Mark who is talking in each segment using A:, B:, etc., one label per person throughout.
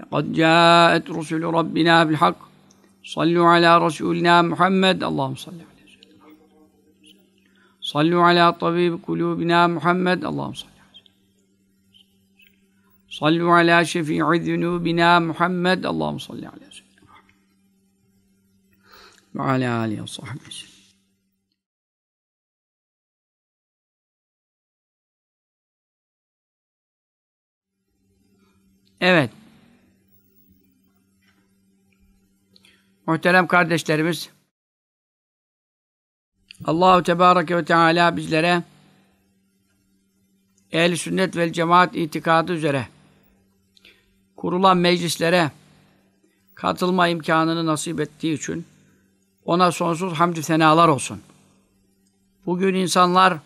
A: لقد جاءت رسل ربنا بالحق صلوا على رسولنا محمد اللهم صل على سيدنا محمد صلوا على طبيب قلوبنا محمد اللهم صل على صلوا على شفيع ذنوبنا محمد اللهم صل على سيدنا محمد وعلى آله وصحبه وسلم Evet. Muhterem kardeşlerimiz, Allahu Tebareke ve Teala bizlere ehl sünnet vel cemaat itikadı üzere kurulan meclislere katılma imkanını nasip ettiği için ona sonsuz hamdü senalar olsun. Bugün insanlar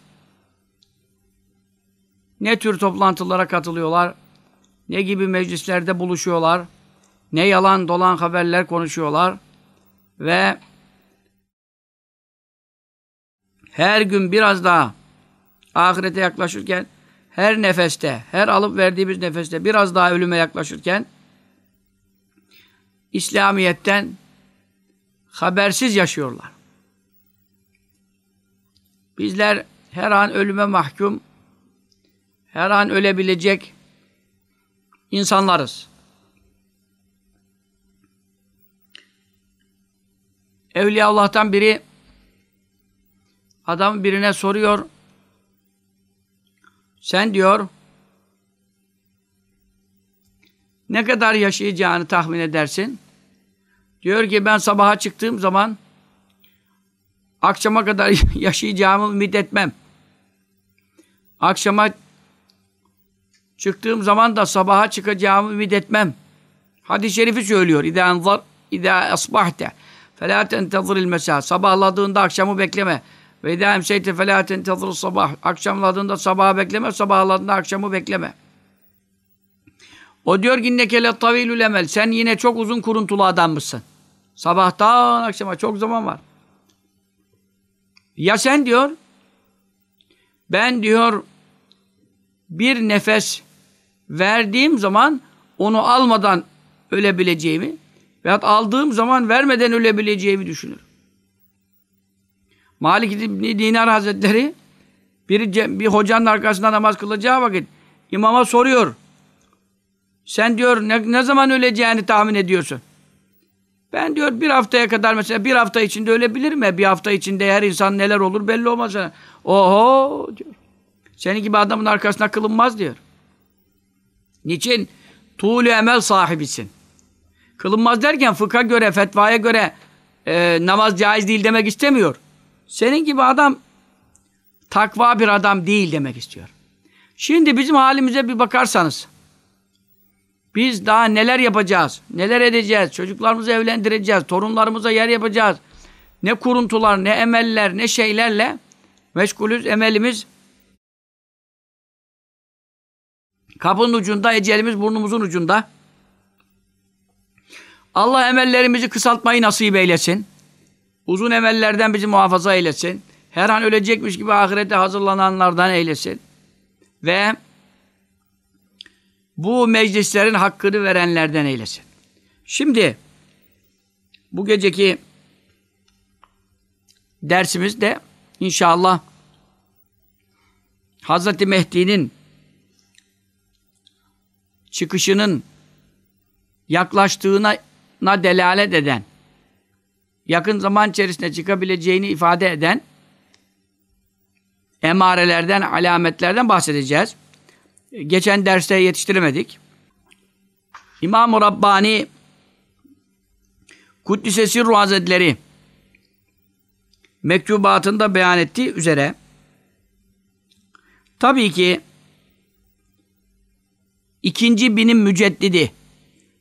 A: ne tür toplantılara katılıyorlar, ne gibi meclislerde buluşuyorlar, ne yalan dolan haberler konuşuyorlar ve her gün biraz daha ahirete yaklaşırken her nefeste, her alıp verdiğimiz nefeste biraz daha ölüme yaklaşırken İslamiyet'ten habersiz yaşıyorlar. Bizler her an ölüme mahkum, her an ölebilecek insanlarız. Evliya Allah'tan biri adam birine soruyor. Sen diyor ne kadar yaşayacağını tahmin edersin? Diyor ki ben sabaha çıktığım zaman akşama kadar yaşayacağımı ümit etmem. Akşama çıktığım zaman da sabaha çıkacağımı ümit etmem. Hadis-i şerifi söylüyor. İzâ enzar, izâ asbahte felâ tenteziril mesâ. Sabahladığında akşamı bekleme. İzâ emseyte felâ tenteziril sabah. Akşamladığında sabaha bekleme, sabahladığında akşamı bekleme. O diyor ki inneke tavilül emel. Sen yine çok uzun kuruntulu adam mısın? Sabahtan akşama çok zaman var. Ya sen diyor ben diyor bir nefes verdiğim zaman onu almadan ölebileceğimi veyahut aldığım zaman vermeden ölebileceğimi düşünür. Malik İbni Dinar Hazretleri bir, bir hocanın arkasında namaz kılacağı vakit imama soruyor. Sen diyor ne, ne zaman öleceğini tahmin ediyorsun? Ben diyor bir haftaya kadar mesela bir hafta içinde ölebilir mi? Bir hafta içinde her insan neler olur belli olmaz. Oho diyor. Senin gibi adamın arkasına kılınmaz diyor. Niçin? Tuğlu emel sahibisin. Kılınmaz derken fıkha göre, fetvaya göre e, namaz caiz değil demek istemiyor. Senin gibi adam takva bir adam değil demek istiyor. Şimdi bizim halimize bir bakarsanız biz daha neler yapacağız, neler edeceğiz, çocuklarımızı evlendireceğiz, torunlarımıza yer yapacağız. Ne kuruntular, ne emeller, ne şeylerle meşgulüz, emelimiz kapının ucunda, ecelimiz burnumuzun ucunda. Allah emellerimizi kısaltmayı nasip eylesin. Uzun emellerden bizi muhafaza eylesin. Her an ölecekmiş gibi ahirete hazırlananlardan eylesin. Ve bu meclislerin hakkını verenlerden eylesin. Şimdi bu geceki dersimiz de inşallah Hazreti Mehdi'nin çıkışının yaklaştığına delalet eden, yakın zaman içerisinde çıkabileceğini ifade eden emarelerden, alametlerden bahsedeceğiz. Geçen derste yetiştiremedik. İmam-ı Rabbani Kuddise Sirru Hazretleri mektubatında beyan ettiği üzere tabii ki ikinci binin müceddidi.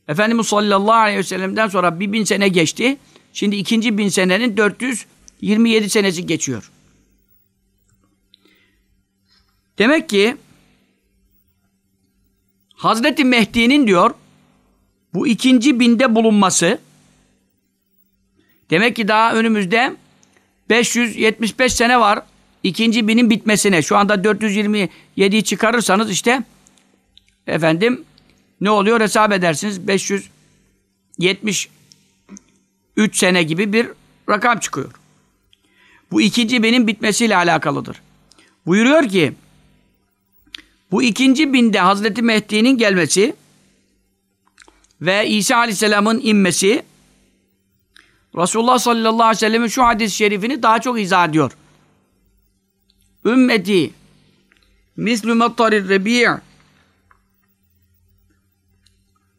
A: Efendimiz sallallahu aleyhi ve sellem'den sonra bir bin sene geçti. Şimdi ikinci bin senenin 427 senesi geçiyor. Demek ki Hazreti Mehdi'nin diyor bu ikinci binde bulunması demek ki daha önümüzde 575 sene var ikinci binin bitmesine. Şu anda 427'yi çıkarırsanız işte efendim ne oluyor hesap edersiniz 573 sene gibi bir rakam çıkıyor. Bu ikinci binin bitmesiyle alakalıdır. Buyuruyor ki bu ikinci binde Hazreti Mehdi'nin gelmesi ve İsa Aleyhisselam'ın inmesi Resulullah sallallahu aleyhi ve sellem'in şu hadis-i şerifini daha çok izah ediyor. Ümmeti mislü mattarir rebi'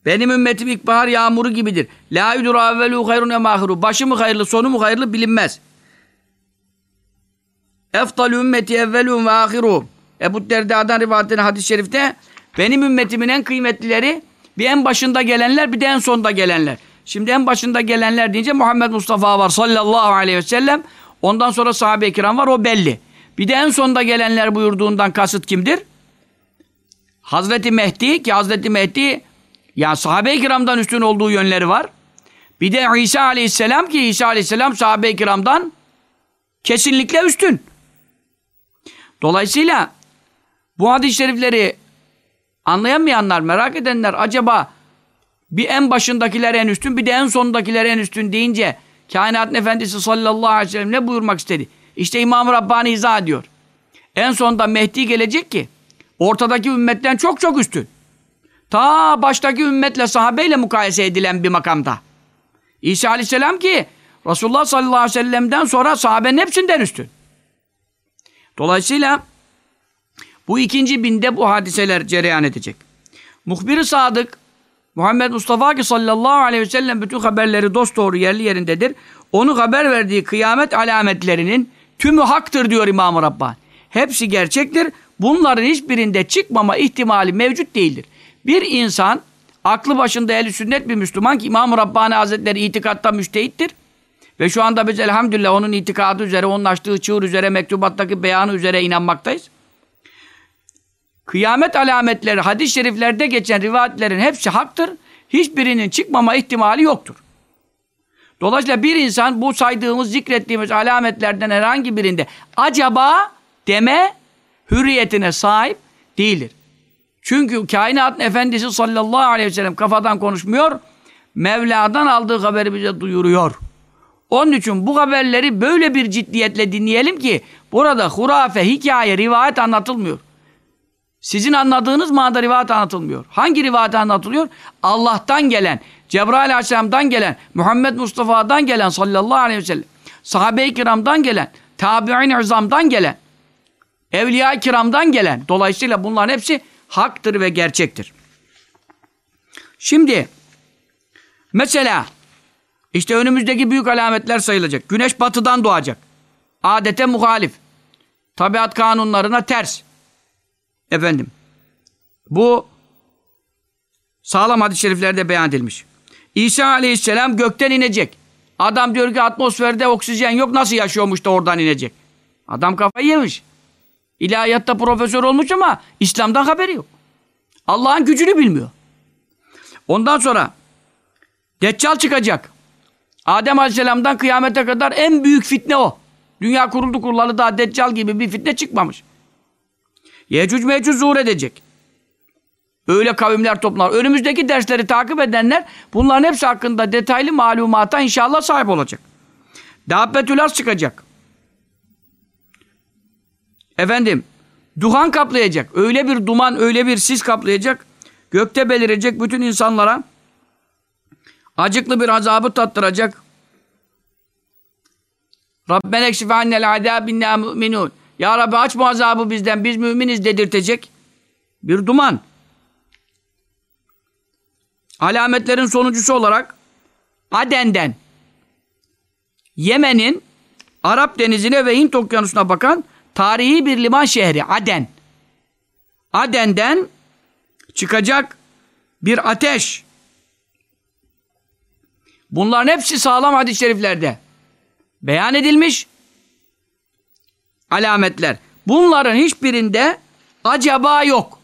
A: Benim ümmetim ilkbahar yağmuru gibidir. La yudur evvelu hayrun emahiru. Başı mı hayırlı, sonu mu hayırlı bilinmez. Eftal ümmeti evvelun ve ahiru. Ebu Derda'dan rivayet hadis-i şerifte benim ümmetimin en kıymetlileri bir en başında gelenler bir de en sonda gelenler. Şimdi en başında gelenler deyince Muhammed Mustafa var sallallahu aleyhi ve sellem. Ondan sonra sahabe-i kiram var o belli. Bir de en sonda gelenler buyurduğundan kasıt kimdir? Hazreti Mehdi ki Hazreti Mehdi yani sahabe-i kiramdan üstün olduğu yönleri var. Bir de İsa aleyhisselam ki İsa aleyhisselam sahabe-i kiramdan kesinlikle üstün. Dolayısıyla bu hadis-i şerifleri anlayamayanlar, merak edenler acaba bir en başındakiler en üstün bir de en sonundakiler en üstün deyince kainatın efendisi sallallahu aleyhi ve sellem ne buyurmak istedi? İşte İmam Rabbani izah ediyor. En sonunda Mehdi gelecek ki ortadaki ümmetten çok çok üstün. Ta baştaki ümmetle sahabeyle mukayese edilen bir makamda. İsa aleyhisselam ki Resulullah sallallahu aleyhi ve sellem'den sonra sahabenin hepsinden üstün. Dolayısıyla bu ikinci binde bu hadiseler cereyan edecek. Muhbir-i Sadık Muhammed Mustafa ki sallallahu aleyhi ve sellem bütün haberleri dost doğru yerli yerindedir. Onu haber verdiği kıyamet alametlerinin tümü haktır diyor İmam-ı Rabbani. Hepsi gerçektir. Bunların hiçbirinde çıkmama ihtimali mevcut değildir. Bir insan aklı başında eli sünnet bir Müslüman ki İmam-ı Rabbani Hazretleri itikatta müştehittir. Ve şu anda biz elhamdülillah onun itikadı üzere, onun açtığı çığır üzere, mektubattaki beyanı üzere inanmaktayız. Kıyamet alametleri, hadis-i şeriflerde geçen rivayetlerin hepsi haktır. Hiçbirinin çıkmama ihtimali yoktur. Dolayısıyla bir insan bu saydığımız, zikrettiğimiz alametlerden herhangi birinde acaba deme hürriyetine sahip değildir. Çünkü kainatın efendisi sallallahu aleyhi ve sellem kafadan konuşmuyor. Mevla'dan aldığı haberi bize duyuruyor. Onun için bu haberleri böyle bir ciddiyetle dinleyelim ki burada hurafe, hikaye, rivayet anlatılmıyor. Sizin anladığınız manada rivayet anlatılmıyor. Hangi rivayet anlatılıyor? Allah'tan gelen, Cebrail aleyhisselamdan gelen, Muhammed Mustafa'dan gelen sallallahu aleyhi ve sellem, sahabe-i kiramdan gelen, tabi'in izamdan gelen, evliya-i kiramdan gelen. Dolayısıyla bunların hepsi haktır ve gerçektir. Şimdi mesela işte önümüzdeki büyük alametler sayılacak. Güneş batıdan doğacak. Adete muhalif. Tabiat kanunlarına ters. Efendim. Bu sağlam hadis-i şeriflerde beyan edilmiş. İsa aleyhisselam gökten inecek. Adam diyor ki atmosferde oksijen yok nasıl yaşıyormuş da oradan inecek. Adam kafayı yemiş. İlahiyatta profesör olmuş ama İslam'dan haberi yok. Allah'ın gücünü bilmiyor. Ondan sonra Deccal çıkacak. Adem Aleyhisselam'dan kıyamete kadar en büyük fitne o. Dünya kuruldu kurulalı daha Deccal gibi bir fitne çıkmamış. Yecüc mecüc zuhur edecek. Öyle kavimler toplar. Önümüzdeki dersleri takip edenler bunların hepsi hakkında detaylı malumata inşallah sahip olacak. Dabbetül çıkacak. Efendim, duhan kaplayacak. Öyle bir duman, öyle bir sis kaplayacak. Gökte belirecek bütün insanlara acıklı bir azabı tattıracak. Rabbena ekşif annel azabinna mu'minun. Ya Rabbi aç bu azabı bizden, biz müminiz dedirtecek bir duman. Alametlerin sonuncusu olarak Aden'den Yemen'in Arap denizine ve Hint okyanusuna bakan tarihi bir liman şehri Aden. Aden'den çıkacak bir ateş. Bunların hepsi sağlam hadis-i şeriflerde beyan edilmiş alametler. Bunların hiçbirinde acaba yok.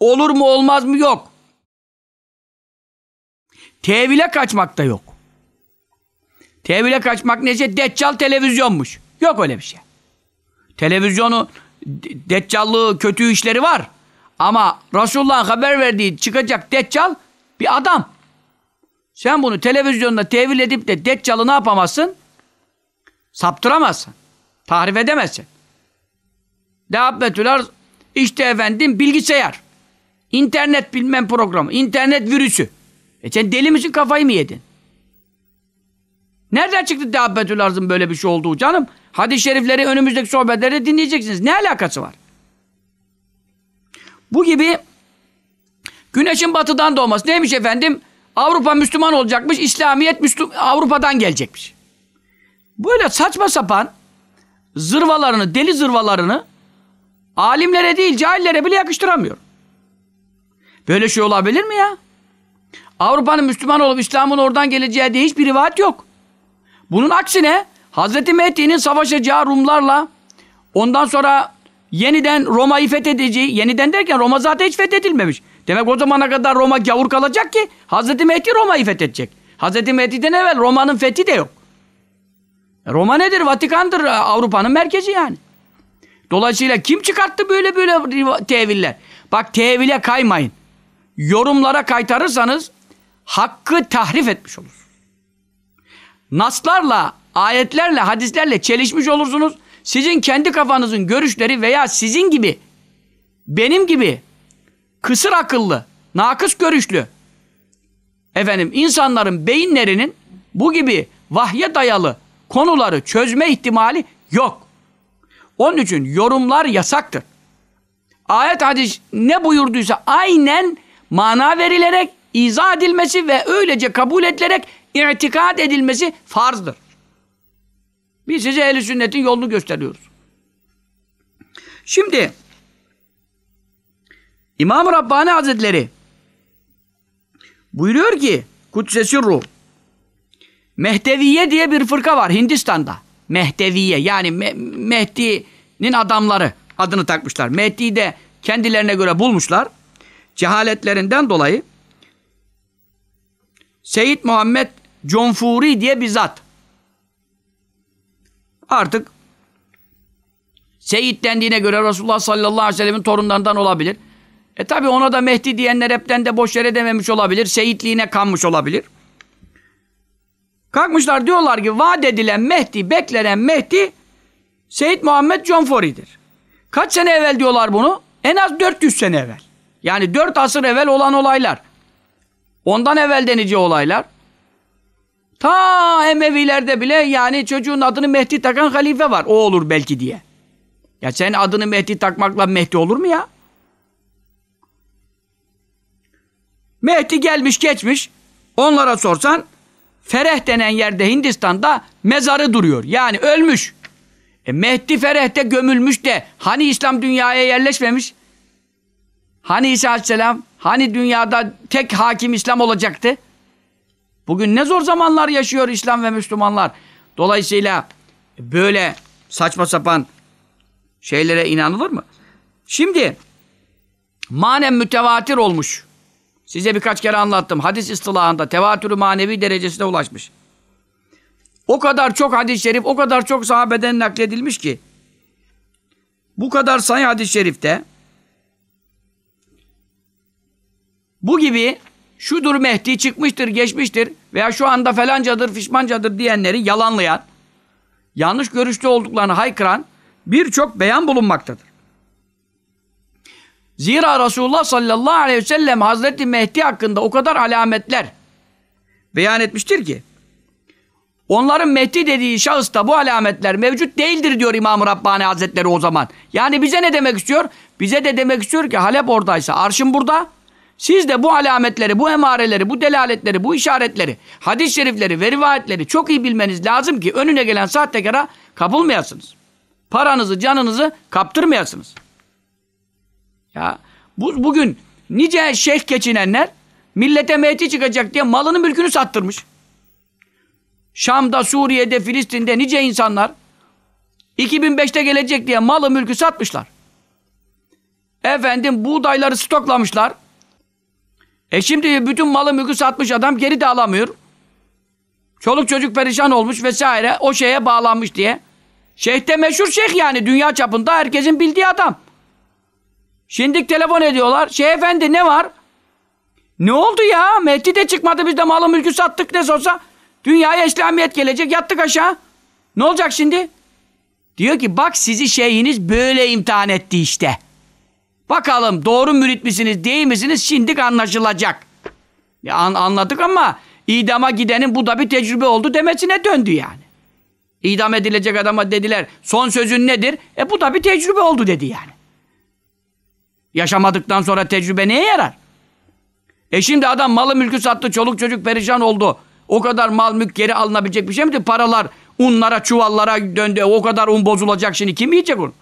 A: Olur mu olmaz mı yok. Tevile kaçmak da yok. Tevile kaçmak neyse deccal televizyonmuş. Yok öyle bir şey. Televizyonu de- deccallığı kötü işleri var. Ama Resulullah'ın haber verdiği çıkacak deccal bir adam. Sen bunu televizyonda tevil edip de deccalı ne yapamazsın? Saptıramazsın. Tahrif edemezsin. Dehabbetüler işte efendim bilgisayar. İnternet bilmem programı. internet virüsü. E sen deli misin kafayı mı yedin? Nereden çıktı Dehabbetül Arz'ın böyle bir şey olduğu canım? Hadis-i şerifleri önümüzdeki sohbetlerde dinleyeceksiniz. Ne alakası var? Bu gibi güneşin batıdan doğması. Neymiş efendim? Avrupa Müslüman olacakmış. İslamiyet Müslüm Avrupa'dan gelecekmiş. Böyle saçma sapan zırvalarını, deli zırvalarını alimlere değil cahillere bile yakıştıramıyor. Böyle şey olabilir mi ya? Avrupa'nın Müslüman olup İslam'ın oradan geleceği diye hiçbir rivayet yok. Bunun aksine Hazreti Mehdi'nin savaşacağı Rumlarla ondan sonra yeniden Roma'yı fethedeceği, yeniden derken Roma zaten hiç fethedilmemiş. Demek o zamana kadar Roma gavur kalacak ki Hazreti Mehdi Roma'yı fethedecek. Hazreti Mehdi'den evvel Roma'nın fethi de yok. Roma nedir? Vatikan'dır Avrupa'nın merkezi yani. Dolayısıyla kim çıkarttı böyle böyle teviller? Bak tevile kaymayın. Yorumlara kaytarırsanız hakkı tahrif etmiş olursunuz. Naslarla, ayetlerle, hadislerle çelişmiş olursunuz. Sizin kendi kafanızın görüşleri veya sizin gibi, benim gibi kısır akıllı, nakıs görüşlü efendim insanların beyinlerinin bu gibi vahye dayalı konuları çözme ihtimali yok. Onun için yorumlar yasaktır. Ayet hadis ne buyurduysa aynen mana verilerek izah edilmesi ve öylece kabul edilerek itikad edilmesi farzdır. Biz size ehl sünnetin yolunu gösteriyoruz. Şimdi İmam Rabbani Hazretleri buyuruyor ki Kudsesi Ruh Mehdeviye diye bir fırka var Hindistan'da. Mehdeviye yani Me- Mehdi'nin adamları adını takmışlar. Mehdi'yi de kendilerine göre bulmuşlar. Cehaletlerinden dolayı Seyyid Muhammed Confuri diye bir zat. Artık Seyyid dendiğine göre Resulullah sallallahu aleyhi ve sellemin torunlarından olabilir. E tabi ona da Mehdi diyenler hepten de boş yere dememiş olabilir. Seyitliğine kanmış olabilir. Kalkmışlar diyorlar ki vaat edilen Mehdi, beklenen Mehdi Seyyid Muhammed Confori'dir. Kaç sene evvel diyorlar bunu? En az 400 sene evvel. Yani 4 asır evvel olan olaylar. Ondan evvel denici olaylar. Ta Emevilerde bile yani çocuğun adını Mehdi takan halife var. O olur belki diye. Ya sen adını Mehdi takmakla Mehdi olur mu ya? Mehdi gelmiş geçmiş. Onlara sorsan Fereh denen yerde Hindistan'da mezarı duruyor. Yani ölmüş. E Mehdi Fereh'te gömülmüş de hani İslam dünyaya yerleşmemiş? Hani İsa Aleyhisselam? Hani dünyada tek hakim İslam olacaktı? Bugün ne zor zamanlar yaşıyor İslam ve Müslümanlar. Dolayısıyla böyle saçma sapan şeylere inanılır mı? Şimdi manen mütevatir olmuş. Size birkaç kere anlattım. Hadis istilahında tevatürü manevi derecesine ulaşmış. O kadar çok hadis-i şerif, o kadar çok sahabeden nakledilmiş ki bu kadar sayı hadis-i şerifte bu gibi şudur Mehdi çıkmıştır, geçmiştir veya şu anda falancadır, fişmancadır diyenleri yalanlayan, yanlış görüşlü olduklarını haykıran birçok beyan bulunmaktadır. Zira Resulullah sallallahu aleyhi ve sellem Hazreti Mehdi hakkında o kadar alametler beyan etmiştir ki onların Mehdi dediği şahısta bu alametler mevcut değildir diyor İmam-ı Rabbani Hazretleri o zaman. Yani bize ne demek istiyor? Bize de demek istiyor ki Halep oradaysa arşın burada. Siz de bu alametleri, bu emareleri, bu delaletleri, bu işaretleri, hadis-i şerifleri ve rivayetleri çok iyi bilmeniz lazım ki önüne gelen sahtekara kapılmayasınız. Paranızı, canınızı kaptırmayasınız. Ya bu, bugün nice şeyh geçinenler millete Mehdi çıkacak diye malını mülkünü sattırmış. Şam'da, Suriye'de, Filistin'de nice insanlar 2005'te gelecek diye malı mülkü satmışlar. Efendim buğdayları stoklamışlar. E şimdi bütün malı mülkü satmış adam geri de alamıyor. Çoluk çocuk perişan olmuş vesaire o şeye bağlanmış diye. Şeyh de meşhur şeyh yani dünya çapında herkesin bildiği adam. Şimdi telefon ediyorlar. Şeyh efendi ne var? Ne oldu ya? Mehdi de çıkmadı biz de malı mülkü sattık ne olsa. Dünyaya İslamiyet gelecek yattık aşağı. Ne olacak şimdi? Diyor ki bak sizi şeyhiniz böyle imtihan etti işte. Bakalım doğru mürit misiniz değil misiniz şimdi anlaşılacak. Ya an, anladık ama idama gidenin bu da bir tecrübe oldu demesine döndü yani. İdam edilecek adama dediler son sözün nedir? E bu da bir tecrübe oldu dedi yani. Yaşamadıktan sonra tecrübe neye yarar? E şimdi adam malı mülkü sattı, çoluk çocuk perişan oldu. O kadar mal mülk geri alınabilecek bir şey mi? Paralar unlara, çuvallara döndü. O kadar un bozulacak şimdi. Kim yiyecek onu?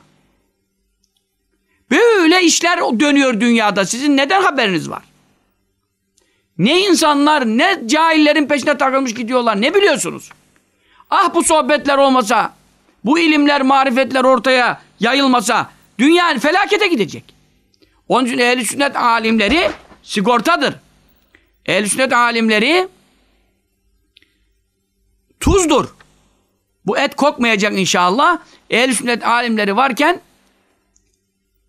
A: Böyle işler dönüyor dünyada. Sizin neden haberiniz var? Ne insanlar, ne cahillerin peşine takılmış gidiyorlar. Ne biliyorsunuz? Ah bu sohbetler olmasa, bu ilimler, marifetler ortaya yayılmasa dünya felakete gidecek. Onun için ehl sünnet alimleri sigortadır. ehl sünnet alimleri tuzdur. Bu et kokmayacak inşallah. ehl sünnet alimleri varken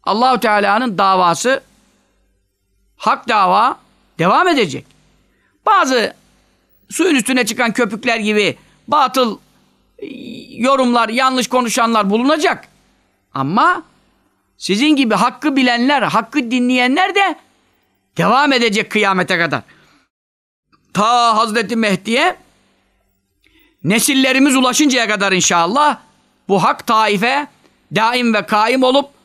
A: Allahu Teala'nın davası hak dava devam edecek. Bazı suyun üstüne çıkan köpükler gibi batıl e, yorumlar, yanlış konuşanlar bulunacak. Ama sizin gibi hakkı bilenler, hakkı dinleyenler de devam edecek kıyamete kadar. Ta Hazreti Mehdi'ye nesillerimiz ulaşıncaya kadar inşallah bu hak taife daim ve kaim olup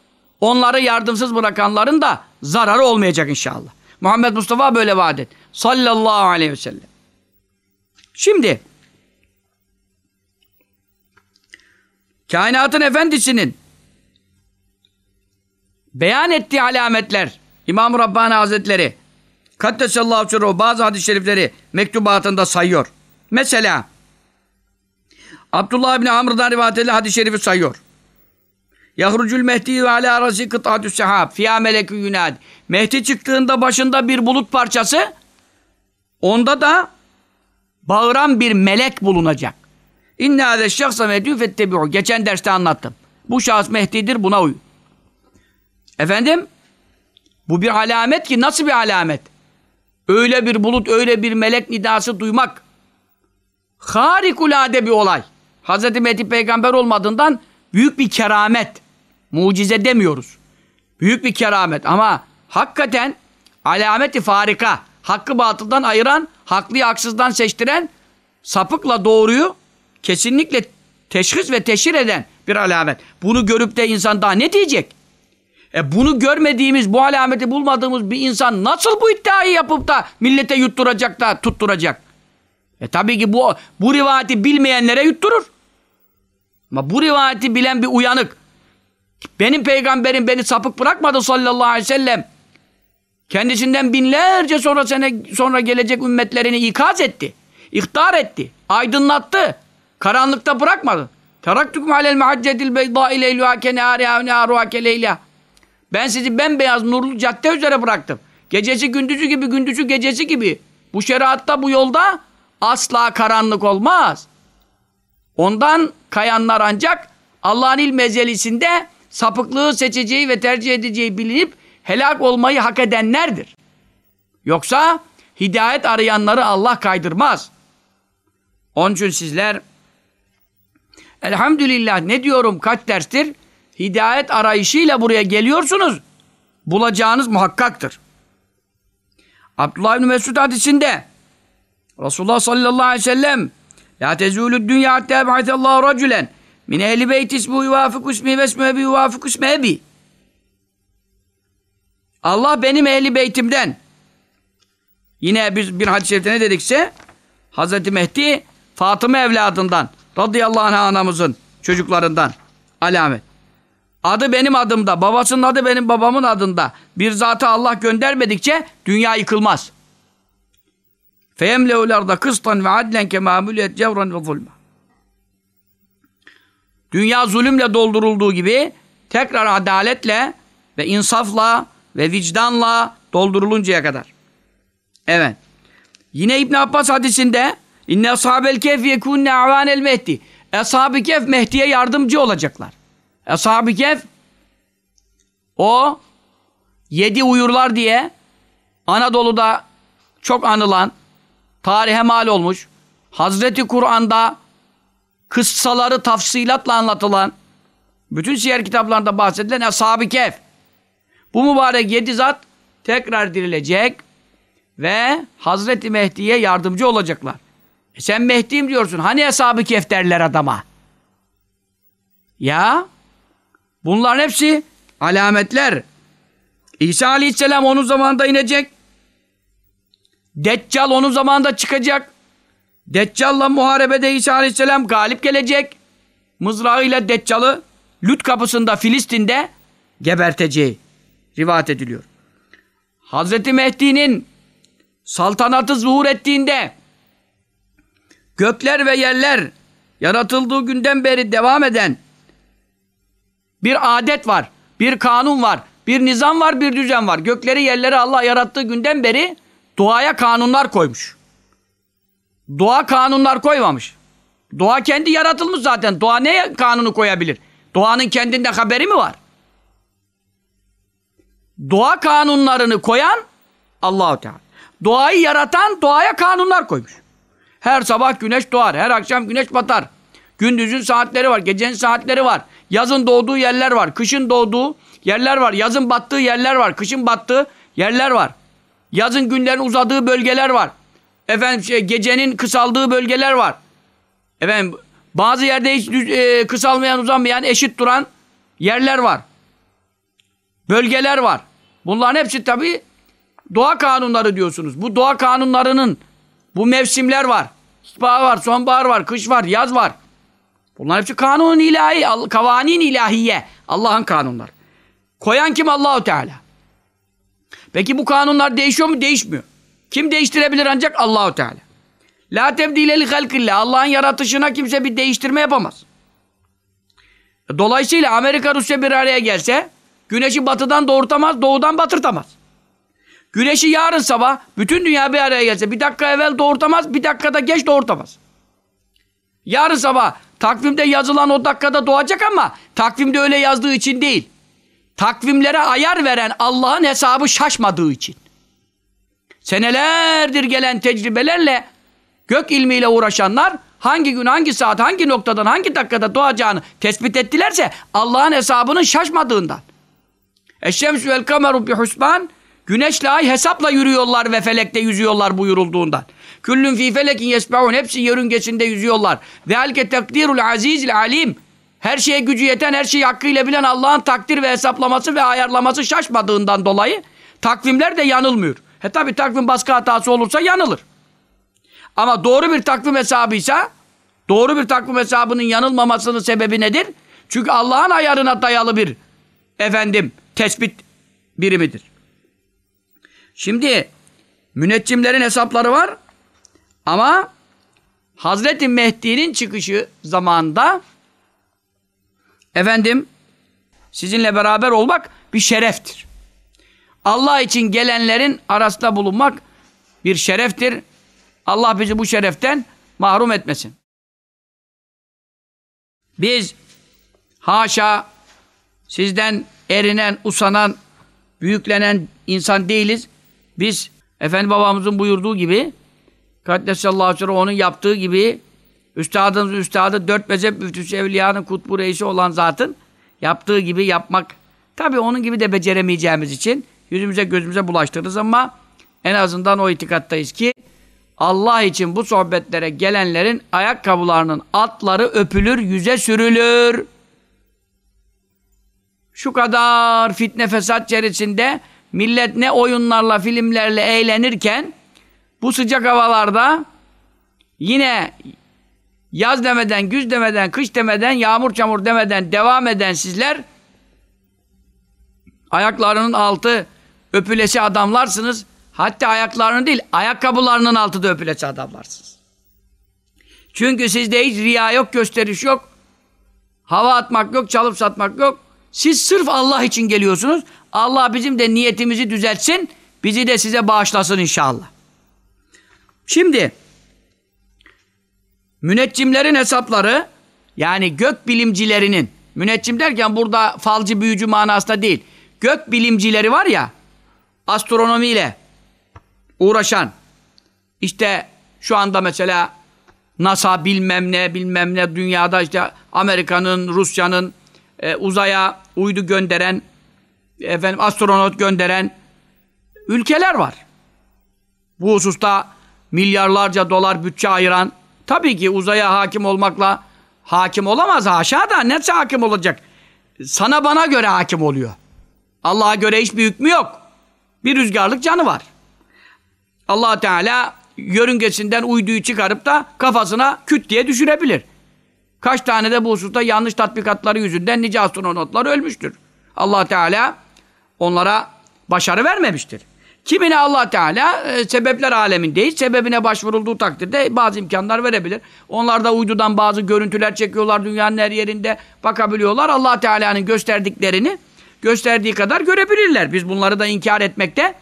A: onları yardımsız bırakanların da zararı olmayacak inşallah. Muhammed Mustafa böyle vaat et. Sallallahu aleyhi ve sellem. Şimdi kainatın efendisinin beyan ettiği alametler İmam-ı Rabbani Hazretleri Kaddesallahu sürruhu bazı hadis-i şerifleri mektubatında sayıyor. Mesela Abdullah bin Amr'dan rivayet edilen hadis-i şerifi sayıyor. Yahrucul Mehdi ve ala arası kıt'atü sehab fiyâ melekü yunad. Mehdi çıktığında başında bir bulut parçası onda da bağıran bir melek bulunacak. İnne hâze şahsa mehdû fettebi'u. Geçen derste anlattım. Bu şahıs Mehdi'dir buna uy. Efendim? Bu bir alamet ki nasıl bir alamet? Öyle bir bulut, öyle bir melek nidası duymak harikulade bir olay. Hz. Mehdi peygamber olmadığından büyük bir keramet. Mucize demiyoruz. Büyük bir keramet ama hakikaten alameti farika. Hakkı batıldan ayıran, haklıyı haksızdan seçtiren, sapıkla doğruyu kesinlikle teşhis ve teşhir eden bir alamet. Bunu görüp de insan daha ne diyecek? E bunu görmediğimiz, bu alameti bulmadığımız bir insan nasıl bu iddiayı yapıp da millete yutturacak da tutturacak? E tabii ki bu, bu rivayeti bilmeyenlere yutturur. Ama bu rivayeti bilen bir uyanık, benim peygamberim beni sapık bırakmadı sallallahu aleyhi ve sellem. Kendisinden binlerce sonra sene sonra gelecek ümmetlerini ikaz etti. İhtar etti. Aydınlattı. Karanlıkta bırakmadı. Teraktukum alel muhaccetil beyda ileyluha kenâriha ve nâruha keleyla. Ben sizi bembeyaz nurlu cadde üzere bıraktım. Gecesi gündüzü gibi, gündüzü gecesi gibi. Bu şeriatta, bu yolda asla karanlık olmaz. Ondan kayanlar ancak Allah'ın ilm ezelisinde sapıklığı seçeceği ve tercih edeceği bilinip helak olmayı hak edenlerdir. Yoksa hidayet arayanları Allah kaydırmaz. Onun için sizler elhamdülillah ne diyorum kaç derstir? Hidayet arayışıyla buraya geliyorsunuz. Bulacağınız muhakkaktır. Abdullah İbni Mesud hadisinde Resulullah sallallahu aleyhi ve sellem La tezûlü dünya hattâ ba'atallahu racülen Min ehli beyt ismu yuvafık usmi ve ismu ebi yuvafık usmi ebi. Allah benim ehli beytimden. Yine biz bir hadis-i şerifte ne dedikse Hazreti Mehdi Fatıma evladından radıyallahu anh anamızın çocuklarından alamet. Adı benim adımda, babasının adı benim babamın adında. Bir zatı Allah göndermedikçe dünya yıkılmaz. Feyemleularda kıstan ve adlen kemâmüliyet cevran ve zulma. Dünya zulümle doldurulduğu gibi tekrar adaletle ve insafla ve vicdanla dolduruluncaya kadar. Evet. Yine İbn Abbas hadisinde inne ashabel kehf yekunne avanel mehdi. Ashab-ı Kehf Mehdi'ye yardımcı olacaklar. Ashab-ı Kehf o yedi uyurlar diye Anadolu'da çok anılan tarihe mal olmuş. Hazreti Kur'an'da kıssaları tafsilatla anlatılan bütün siyer kitaplarında bahsedilen Ashab-ı Kehf. Bu mübarek yedi zat tekrar dirilecek ve Hazreti Mehdi'ye yardımcı olacaklar. E sen Mehdi'yim diyorsun. Hani Ashab-ı Kehf derler adama? Ya bunların hepsi alametler. İsa Aleyhisselam onun zamanında inecek. Deccal onun zamanında çıkacak. Deccal'la muharebede İsa Aleyhisselam galip gelecek. Mızrağıyla Deccal'ı Lüt kapısında Filistin'de geberteceği rivayet ediliyor. Hazreti Mehdi'nin saltanatı zuhur ettiğinde gökler ve yerler yaratıldığı günden beri devam eden bir adet var, bir kanun var, bir nizam var, bir düzen var. Gökleri yerleri Allah yarattığı günden beri doğaya kanunlar koymuş. Doğa kanunlar koymamış. Doğa kendi yaratılmış zaten. Doğa ne kanunu koyabilir? Doğanın kendinde haberi mi var? Doğa kanunlarını koyan Allahu Teala. Doğayı yaratan doğaya kanunlar koymuş. Her sabah güneş doğar, her akşam güneş batar. Gündüzün saatleri var, gecenin saatleri var. Yazın doğduğu yerler var, kışın doğduğu yerler var. Yazın battığı yerler var, kışın battığı yerler var. Yazın günlerin uzadığı bölgeler var. Efendim şey, gecenin kısaldığı bölgeler var. Efendim bazı yerde hiç düz, e, kısalmayan uzanmayan eşit duran yerler var. Bölgeler var. Bunların hepsi tabi doğa kanunları diyorsunuz. Bu doğa kanunlarının bu mevsimler var. İlkbahar var, sonbahar var, kış var, yaz var. Bunlar hepsi kanun ilahi, kavanin ilahiye. Allah'ın kanunları. Koyan kim? Allahu Teala. Peki bu kanunlar değişiyor mu? Değişmiyor. Kim değiştirebilir ancak Allahu Teala. La tebdile li halkillah. Allah'ın yaratışına kimse bir değiştirme yapamaz. Dolayısıyla Amerika Rusya bir araya gelse güneşi batıdan doğurtamaz, doğudan batırtamaz. Güneşi yarın sabah bütün dünya bir araya gelse bir dakika evvel doğurtamaz, bir dakikada geç doğurtamaz. Yarın sabah takvimde yazılan o dakikada doğacak ama takvimde öyle yazdığı için değil. Takvimlere ayar veren Allah'ın hesabı şaşmadığı için. Senelerdir gelen tecrübelerle gök ilmiyle uğraşanlar hangi gün, hangi saat, hangi noktadan, hangi dakikada doğacağını tespit ettilerse Allah'ın hesabının şaşmadığından. Eşşemsü vel kameru bi husban Güneşle ay hesapla yürüyorlar ve felekte yüzüyorlar buyurulduğundan. Küllün fi felekin yesbeun. Hepsi yörüngesinde yüzüyorlar. Ve halke takdirul azizil alim. Her şeye gücü yeten, her şeyi hakkıyla bilen Allah'ın takdir ve hesaplaması ve ayarlaması şaşmadığından dolayı takvimler de yanılmıyor. He tabi takvim baskı hatası olursa yanılır. Ama doğru bir takvim hesabıysa doğru bir takvim hesabının yanılmamasının sebebi nedir? Çünkü Allah'ın ayarına dayalı bir efendim tespit birimidir. Şimdi müneccimlerin hesapları var ama Hazreti Mehdi'nin çıkışı zamanında efendim sizinle beraber olmak bir şereftir. Allah için gelenlerin arasında bulunmak bir şereftir. Allah bizi bu şereften mahrum etmesin. Biz haşa sizden erinen, usanan, büyüklenen insan değiliz. Biz Efendi babamızın buyurduğu gibi Kaddesallahu aleyhi onun yaptığı gibi üstadın üstadı dört mezhep müftüsü evliyanın kutbu reisi olan zatın yaptığı gibi yapmak tabi onun gibi de beceremeyeceğimiz için yüzümüze gözümüze bulaştırırız ama en azından o itikattayız ki Allah için bu sohbetlere gelenlerin ayakkabılarının altları öpülür, yüze sürülür. Şu kadar fitne fesat içerisinde millet ne oyunlarla, filmlerle eğlenirken bu sıcak havalarda yine yaz demeden, güz demeden, kış demeden, yağmur çamur demeden devam eden sizler Ayaklarının altı öpülesi adamlarsınız. Hatta ayaklarının değil, ayakkabılarının altı da öpülesi adamlarsınız. Çünkü sizde hiç riya yok, gösteriş yok. Hava atmak yok, çalıp satmak yok. Siz sırf Allah için geliyorsunuz. Allah bizim de niyetimizi düzeltsin. Bizi de size bağışlasın inşallah. Şimdi müneccimlerin hesapları yani gök bilimcilerinin müneccim derken burada falcı büyücü manasında değil. Gök bilimcileri var ya astronomiyle uğraşan işte şu anda mesela NASA bilmem ne bilmem ne dünyada işte Amerika'nın, Rusya'nın e, uzaya uydu gönderen efendim astronot gönderen ülkeler var. Bu hususta milyarlarca dolar bütçe ayıran tabii ki uzaya hakim olmakla hakim olamaz haşa da ne hakim olacak? Sana bana göre hakim oluyor. Allah'a göre hiçbir hükmü yok. Bir rüzgarlık canı var. allah Teala yörüngesinden uyduyu çıkarıp da kafasına küt diye düşürebilir. Kaç tane de bu hususta yanlış tatbikatları yüzünden nice astronotlar ölmüştür. allah Teala onlara başarı vermemiştir. Kimine allah Teala e, sebepler alemindeyiz. Sebebine başvurulduğu takdirde bazı imkanlar verebilir. Onlar da uydudan bazı görüntüler çekiyorlar dünyanın her yerinde bakabiliyorlar. allah Teala'nın gösterdiklerini gösterdiği kadar görebilirler. Biz bunları da inkar etmekte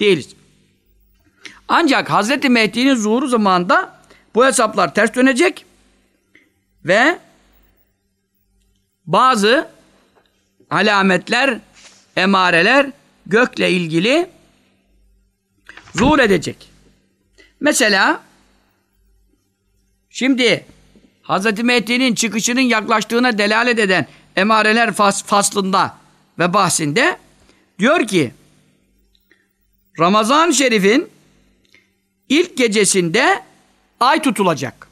A: değiliz. Ancak Hazreti Mehdi'nin zuhuru zamanında bu hesaplar ters dönecek ve bazı alametler, emareler gökle ilgili zuhur edecek. Mesela şimdi Hazreti Mehdi'nin çıkışının yaklaştığına delalet eden emareler fas faslında ve bahsinde diyor ki Ramazan Şerif'in ilk gecesinde ay tutulacak.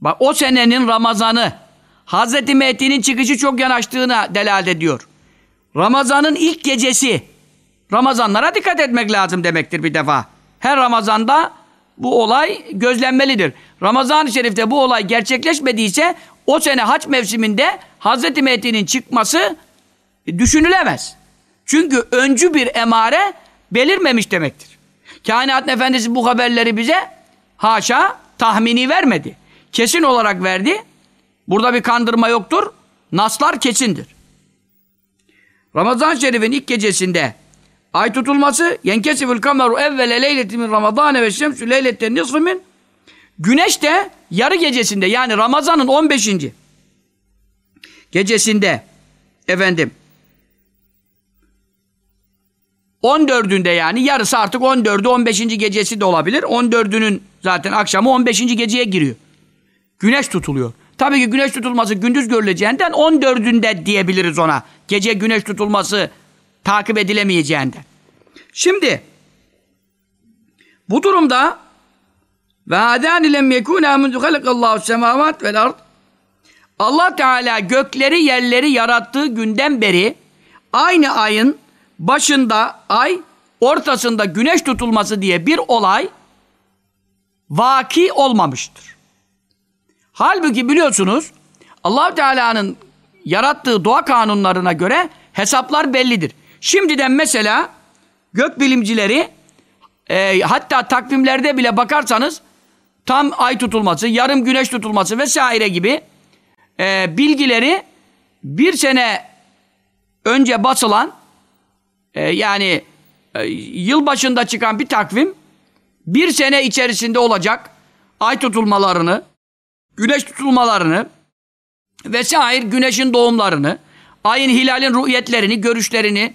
A: Bak o senenin Ramazanı Hazreti Mehdi'nin çıkışı çok yanaştığına delalet ediyor. Ramazanın ilk gecesi Ramazanlara dikkat etmek lazım demektir bir defa. Her Ramazanda bu olay gözlenmelidir. Ramazan-ı Şerif'te bu olay gerçekleşmediyse o sene haç mevsiminde Hazreti Mehdi'nin çıkması düşünülemez. Çünkü öncü bir emare belirmemiş demektir. Kainat Efendisi bu haberleri bize haşa tahmini vermedi. Kesin olarak verdi. Burada bir kandırma yoktur. Naslar kesindir. Ramazan Şerif'in ilk gecesinde ay tutulması yenkesifül kameru evvele leyleti min ramadane ve şemsü leylette nisfı güneş de yarı gecesinde yani Ramazan'ın 15. gecesinde efendim 14'ünde yani yarısı artık 14'ü 15. gecesi de olabilir. 14'ünün zaten akşamı 15. geceye giriyor. Güneş tutuluyor. Tabii ki güneş tutulması gündüz görüleceğinden 14'ünde diyebiliriz ona. Gece güneş tutulması takip edilemeyeceğinden. Şimdi bu durumda ve hadani lem yekûnâ mundu halakallahu semâvât vel ard Allah Teala gökleri yerleri yarattığı günden beri aynı ayın başında ay, ortasında güneş tutulması diye bir olay vaki olmamıştır. Halbuki biliyorsunuz allah Teala'nın yarattığı doğa kanunlarına göre hesaplar bellidir. Şimdiden mesela gök bilimcileri e, hatta takvimlerde bile bakarsanız tam ay tutulması, yarım güneş tutulması vesaire gibi e, bilgileri bir sene önce basılan e, yani e, yıl başında çıkan bir takvim bir sene içerisinde olacak ay tutulmalarını, güneş tutulmalarını vesaire güneşin doğumlarını, ayın hilalin ruhiyetlerini, görüşlerini,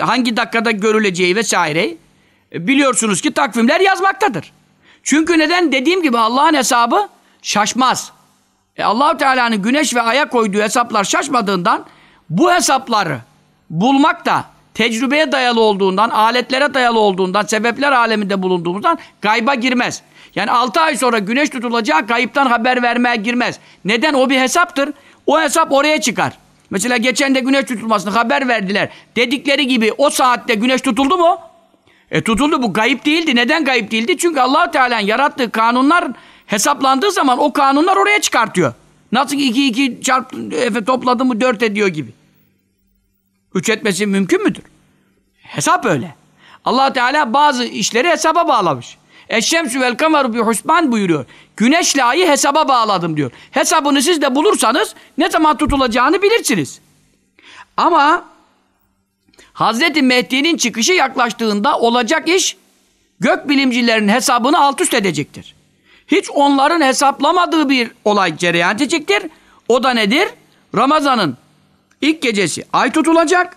A: hangi dakikada görüleceği vesaire e, biliyorsunuz ki takvimler yazmaktadır. Çünkü neden? Dediğim gibi Allah'ın hesabı şaşmaz. E allah Teala'nın güneş ve aya koyduğu hesaplar şaşmadığından bu hesapları bulmak da tecrübeye dayalı olduğundan, aletlere dayalı olduğundan, sebepler aleminde bulunduğumuzdan gayba girmez. Yani 6 ay sonra güneş tutulacağı kayıptan haber vermeye girmez. Neden? O bir hesaptır. O hesap oraya çıkar. Mesela geçen de güneş tutulmasını haber verdiler. Dedikleri gibi o saatte güneş tutuldu mu? E tutuldu bu gayip değildi. Neden gayip değildi? Çünkü allah Teala'nın yarattığı kanunlar hesaplandığı zaman o kanunlar oraya çıkartıyor. Nasıl 2 2 çarp efe topladı mı 4 ediyor gibi. Üç etmesi mümkün müdür? Hesap öyle. allah Teala bazı işleri hesaba bağlamış. Eşşemsü vel kameru bi husban buyuruyor. Güneşle ayı hesaba bağladım diyor. Hesabını siz de bulursanız ne zaman tutulacağını bilirsiniz. Ama Hazreti Mehdi'nin çıkışı yaklaştığında olacak iş gök bilimcilerin hesabını alt üst edecektir. Hiç onların hesaplamadığı bir olay cereyan edecektir. O da nedir? Ramazan'ın ilk gecesi ay tutulacak.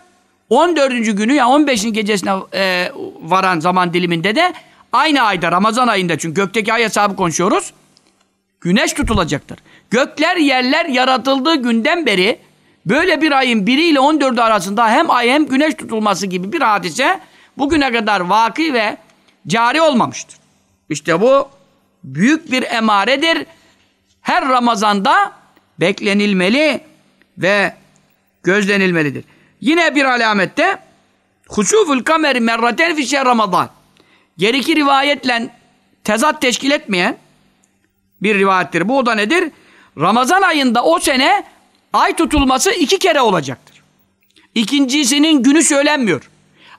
A: 14. günü ya 15. gecesine e, varan zaman diliminde de aynı ayda Ramazan ayında çünkü gökteki ay hesabı konuşuyoruz. Güneş tutulacaktır. Gökler yerler yaratıldığı günden beri böyle bir ayın 1 ile 14 arasında hem ay hem güneş tutulması gibi bir hadise bugüne kadar vakı ve cari olmamıştır. İşte bu büyük bir emaredir. Her Ramazan'da beklenilmeli ve gözlenilmelidir. Yine bir alamette husuful kameri merraten fi Ramazan. Geriki rivayetle tezat teşkil etmeyen bir rivayettir. Bu da nedir? Ramazan ayında o sene ay tutulması iki kere olacaktır. İkincisinin günü söylenmiyor.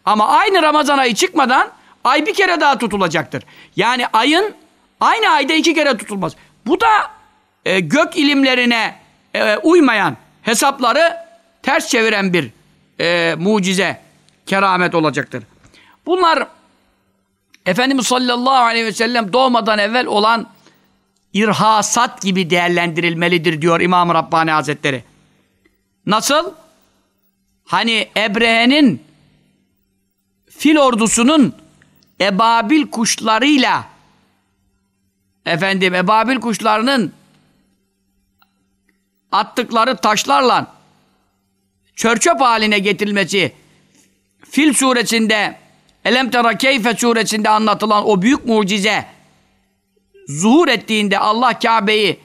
A: Ama aynı Ramazan ayı çıkmadan ay bir kere daha tutulacaktır. Yani ayın aynı ayda iki kere tutulmaz. Bu da e, gök ilimlerine e, uymayan hesapları ters çeviren bir e, mucize, keramet olacaktır. Bunlar Efendimiz sallallahu aleyhi ve sellem doğmadan evvel olan irhasat gibi değerlendirilmelidir diyor İmam Rabbani Hazretleri. Nasıl? Hani Ebrehe'nin fil ordusunun ebabil kuşlarıyla efendim ebabil kuşlarının attıkları taşlarla çörçöp haline getirilmesi Fil suresinde Elem tera keyfe suresinde anlatılan o büyük mucize zuhur ettiğinde Allah Kabe'yi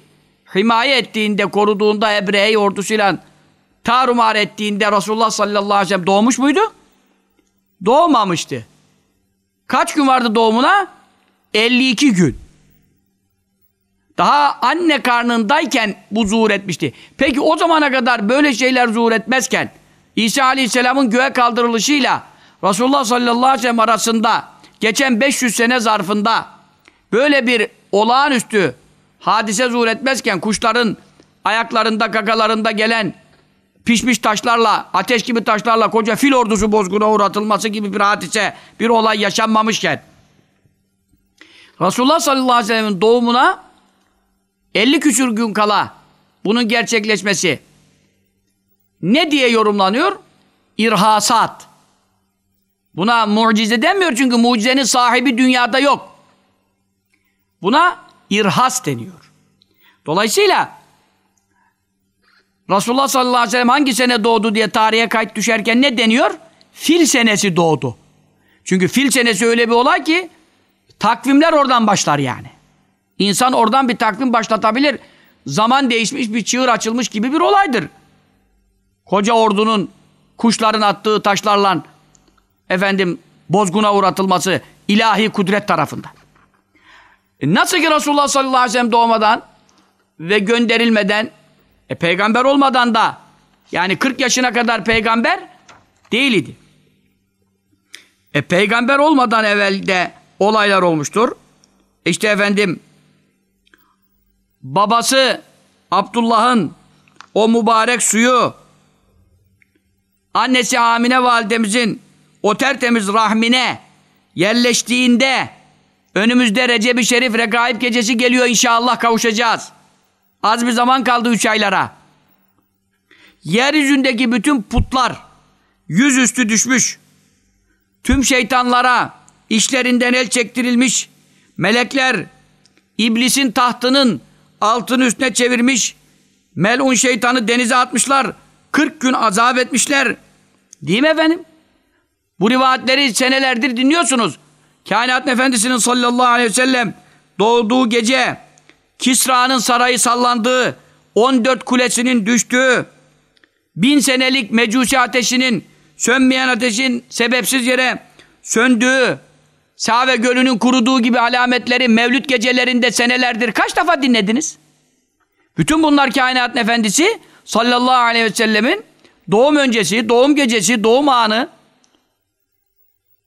A: himaye ettiğinde, koruduğunda Ebrehe ordusuyla tarumar ettiğinde Resulullah sallallahu aleyhi ve sellem doğmuş muydu? Doğmamıştı. Kaç gün vardı doğumuna? 52 gün. Daha anne karnındayken bu zuhur etmişti. Peki o zamana kadar böyle şeyler zuhur etmezken İsa aleyhisselamın göğe kaldırılışıyla Resulullah sallallahu aleyhi ve sellem arasında geçen 500 sene zarfında böyle bir olağanüstü hadise zuhur etmezken kuşların ayaklarında kakalarında gelen pişmiş taşlarla, ateş gibi taşlarla koca fil ordusu bozguna uğratılması gibi bir hadise, bir olay yaşanmamışken Resulullah sallallahu aleyhi ve sellem'in doğumuna 50 küsür gün kala bunun gerçekleşmesi ne diye yorumlanıyor? İrhasat. Buna mucize denmiyor çünkü mucizenin sahibi dünyada yok. Buna irhas deniyor. Dolayısıyla Resulullah sallallahu aleyhi ve sellem hangi sene doğdu diye tarihe kayıt düşerken ne deniyor? Fil senesi doğdu. Çünkü fil senesi öyle bir olay ki takvimler oradan başlar yani. İnsan oradan bir takvim başlatabilir. Zaman değişmiş bir çığır açılmış gibi bir olaydır. Koca ordunun kuşların attığı taşlarla efendim bozguna uğratılması ilahi kudret tarafından. E nasıl ki Resulullah sallallahu aleyhi ve sellem doğmadan ve gönderilmeden e, peygamber olmadan da yani 40 yaşına kadar peygamber değildi. E peygamber olmadan evvel de olaylar olmuştur. İşte efendim babası Abdullah'ın o mübarek suyu annesi Amine validemizin o tertemiz rahmine yerleştiğinde önümüzde Recep-i Şerif Regaib gecesi geliyor inşallah kavuşacağız. Az bir zaman kaldı üç aylara. Yeryüzündeki bütün putlar yüzüstü düşmüş. Tüm şeytanlara işlerinden el çektirilmiş. Melekler iblisin tahtının altını üstüne çevirmiş. Melun şeytanı denize atmışlar. 40 gün azap etmişler. Değil mi efendim? Bu rivayetleri senelerdir dinliyorsunuz. Kainat Efendisi'nin sallallahu aleyhi ve sellem doğduğu gece Kisra'nın sarayı sallandığı, 14 kulesinin düştüğü, bin senelik mecusi ateşinin, sönmeyen ateşin sebepsiz yere söndüğü, Save Gölü'nün kuruduğu gibi alametleri Mevlüt gecelerinde senelerdir kaç defa dinlediniz? Bütün bunlar kainatın efendisi sallallahu aleyhi ve sellemin doğum öncesi, doğum gecesi, doğum anı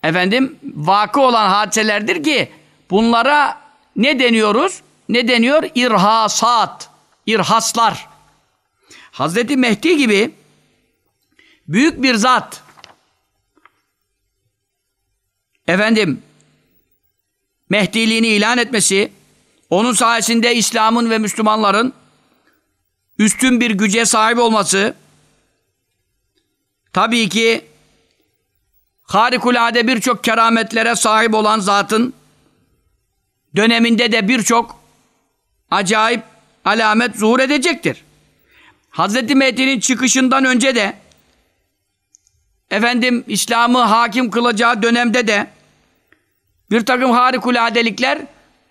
A: efendim vakı olan hadiselerdir ki bunlara ne deniyoruz? Ne deniyor? İrhasat, irhaslar. Hazreti Mehdi gibi büyük bir zat efendim Mehdiliğini ilan etmesi, onun sayesinde İslam'ın ve Müslümanların üstün bir güce sahip olması, tabii ki harikulade birçok kerametlere sahip olan zatın döneminde de birçok acayip alamet zuhur edecektir. Hazreti Mehdi'nin çıkışından önce de efendim İslam'ı hakim kılacağı dönemde de bir takım harikuladelikler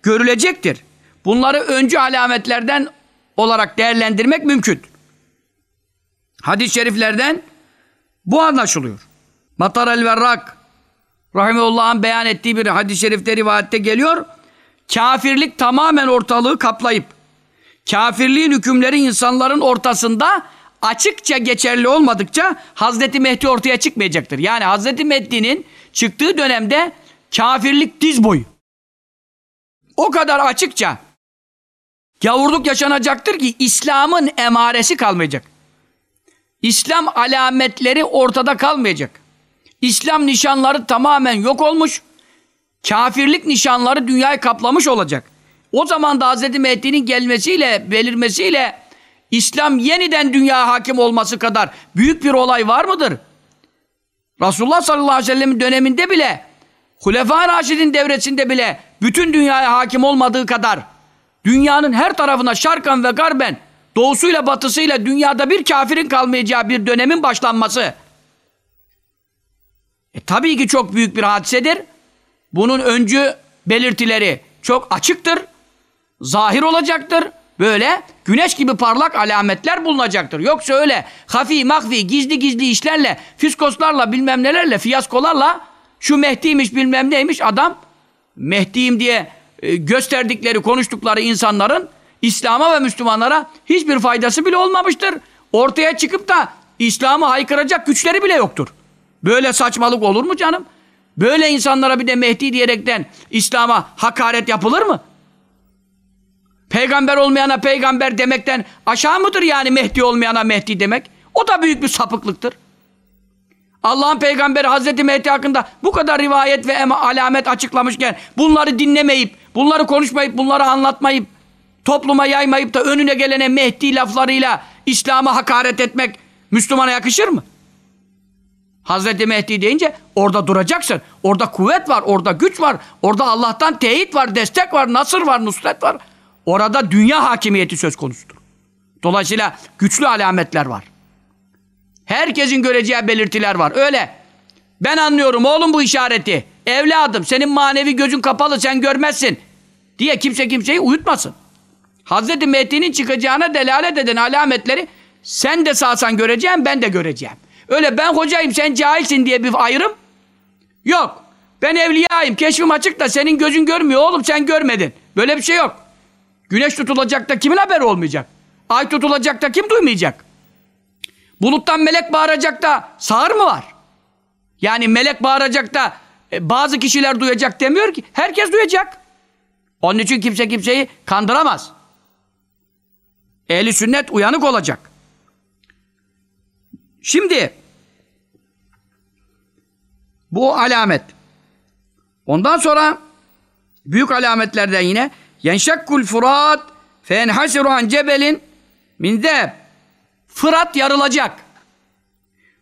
A: görülecektir. Bunları öncü alametlerden olarak değerlendirmek mümkün. Hadis-i şeriflerden bu anlaşılıyor. Matar el-Verrak Rahimullah'ın beyan ettiği bir hadis-i şerifte rivayette geliyor. Kafirlik tamamen ortalığı kaplayıp kafirliğin hükümleri insanların ortasında açıkça geçerli olmadıkça Hazreti Mehdi ortaya çıkmayacaktır. Yani Hazreti Mehdi'nin çıktığı dönemde kafirlik diz boyu. O kadar açıkça gavurluk yaşanacaktır ki İslam'ın emaresi kalmayacak. İslam alametleri ortada kalmayacak. İslam nişanları tamamen yok olmuş. Kafirlik nişanları dünyayı kaplamış olacak. O zaman da Hz. Mehdi'nin gelmesiyle, belirmesiyle İslam yeniden dünya hakim olması kadar büyük bir olay var mıdır? Resulullah sallallahu aleyhi ve sellem'in döneminde bile Hulefai Raşid'in devresinde bile bütün dünyaya hakim olmadığı kadar dünyanın her tarafına şarkan ve garben doğusuyla batısıyla dünyada bir kafirin kalmayacağı bir dönemin başlanması e, tabii ki çok büyük bir hadisedir. Bunun öncü belirtileri çok açıktır. Zahir olacaktır. Böyle güneş gibi parlak alametler bulunacaktır. Yoksa öyle hafi makfi gizli gizli işlerle, fiskoslarla bilmem nelerle, fiyaskolarla şu Mehdi'ymiş bilmem neymiş adam Mehdi'yim diye e, gösterdikleri, konuştukları insanların İslam'a ve Müslümanlara hiçbir faydası bile olmamıştır. Ortaya çıkıp da İslam'ı haykıracak güçleri bile yoktur. Böyle saçmalık olur mu canım? Böyle insanlara bir de Mehdi diyerekten İslam'a hakaret yapılır mı? Peygamber olmayana peygamber demekten aşağı mıdır yani Mehdi olmayana Mehdi demek? O da büyük bir sapıklıktır. Allah'ın peygamberi Hazreti Mehdi hakkında bu kadar rivayet ve alamet açıklamışken bunları dinlemeyip, bunları konuşmayıp, bunları anlatmayıp, topluma yaymayıp da önüne gelene Mehdi laflarıyla İslam'a hakaret etmek Müslümana yakışır mı? Hazreti Mehdi deyince orada duracaksın. Orada kuvvet var, orada güç var, orada Allah'tan teyit var, destek var, nasır var, nusret var. Orada dünya hakimiyeti söz konusudur. Dolayısıyla güçlü alametler var. Herkesin göreceği belirtiler var. Öyle. Ben anlıyorum oğlum bu işareti. Evladım senin manevi gözün kapalı sen görmezsin. Diye kimse kimseyi uyutmasın. Hazreti Mehdi'nin çıkacağına delalet eden alametleri sen de sağsan göreceğim ben de göreceğim. Öyle ben hocayım sen cahilsin diye bir ayrım yok. Ben evliyayım keşfim açık da senin gözün görmüyor oğlum sen görmedin. Böyle bir şey yok. Güneş tutulacak da kimin haberi olmayacak? Ay tutulacak da kim duymayacak? Buluttan melek bağıracak da sağır mı var? Yani melek bağıracak da e, bazı kişiler duyacak demiyor ki. Herkes duyacak. Onun için kimse kimseyi kandıramaz. Ehli sünnet uyanık olacak. Şimdi bu alamet. Ondan sonra büyük alametlerden yine yenşakkul furat fe enhasiru an cebelin min deb Fırat yarılacak.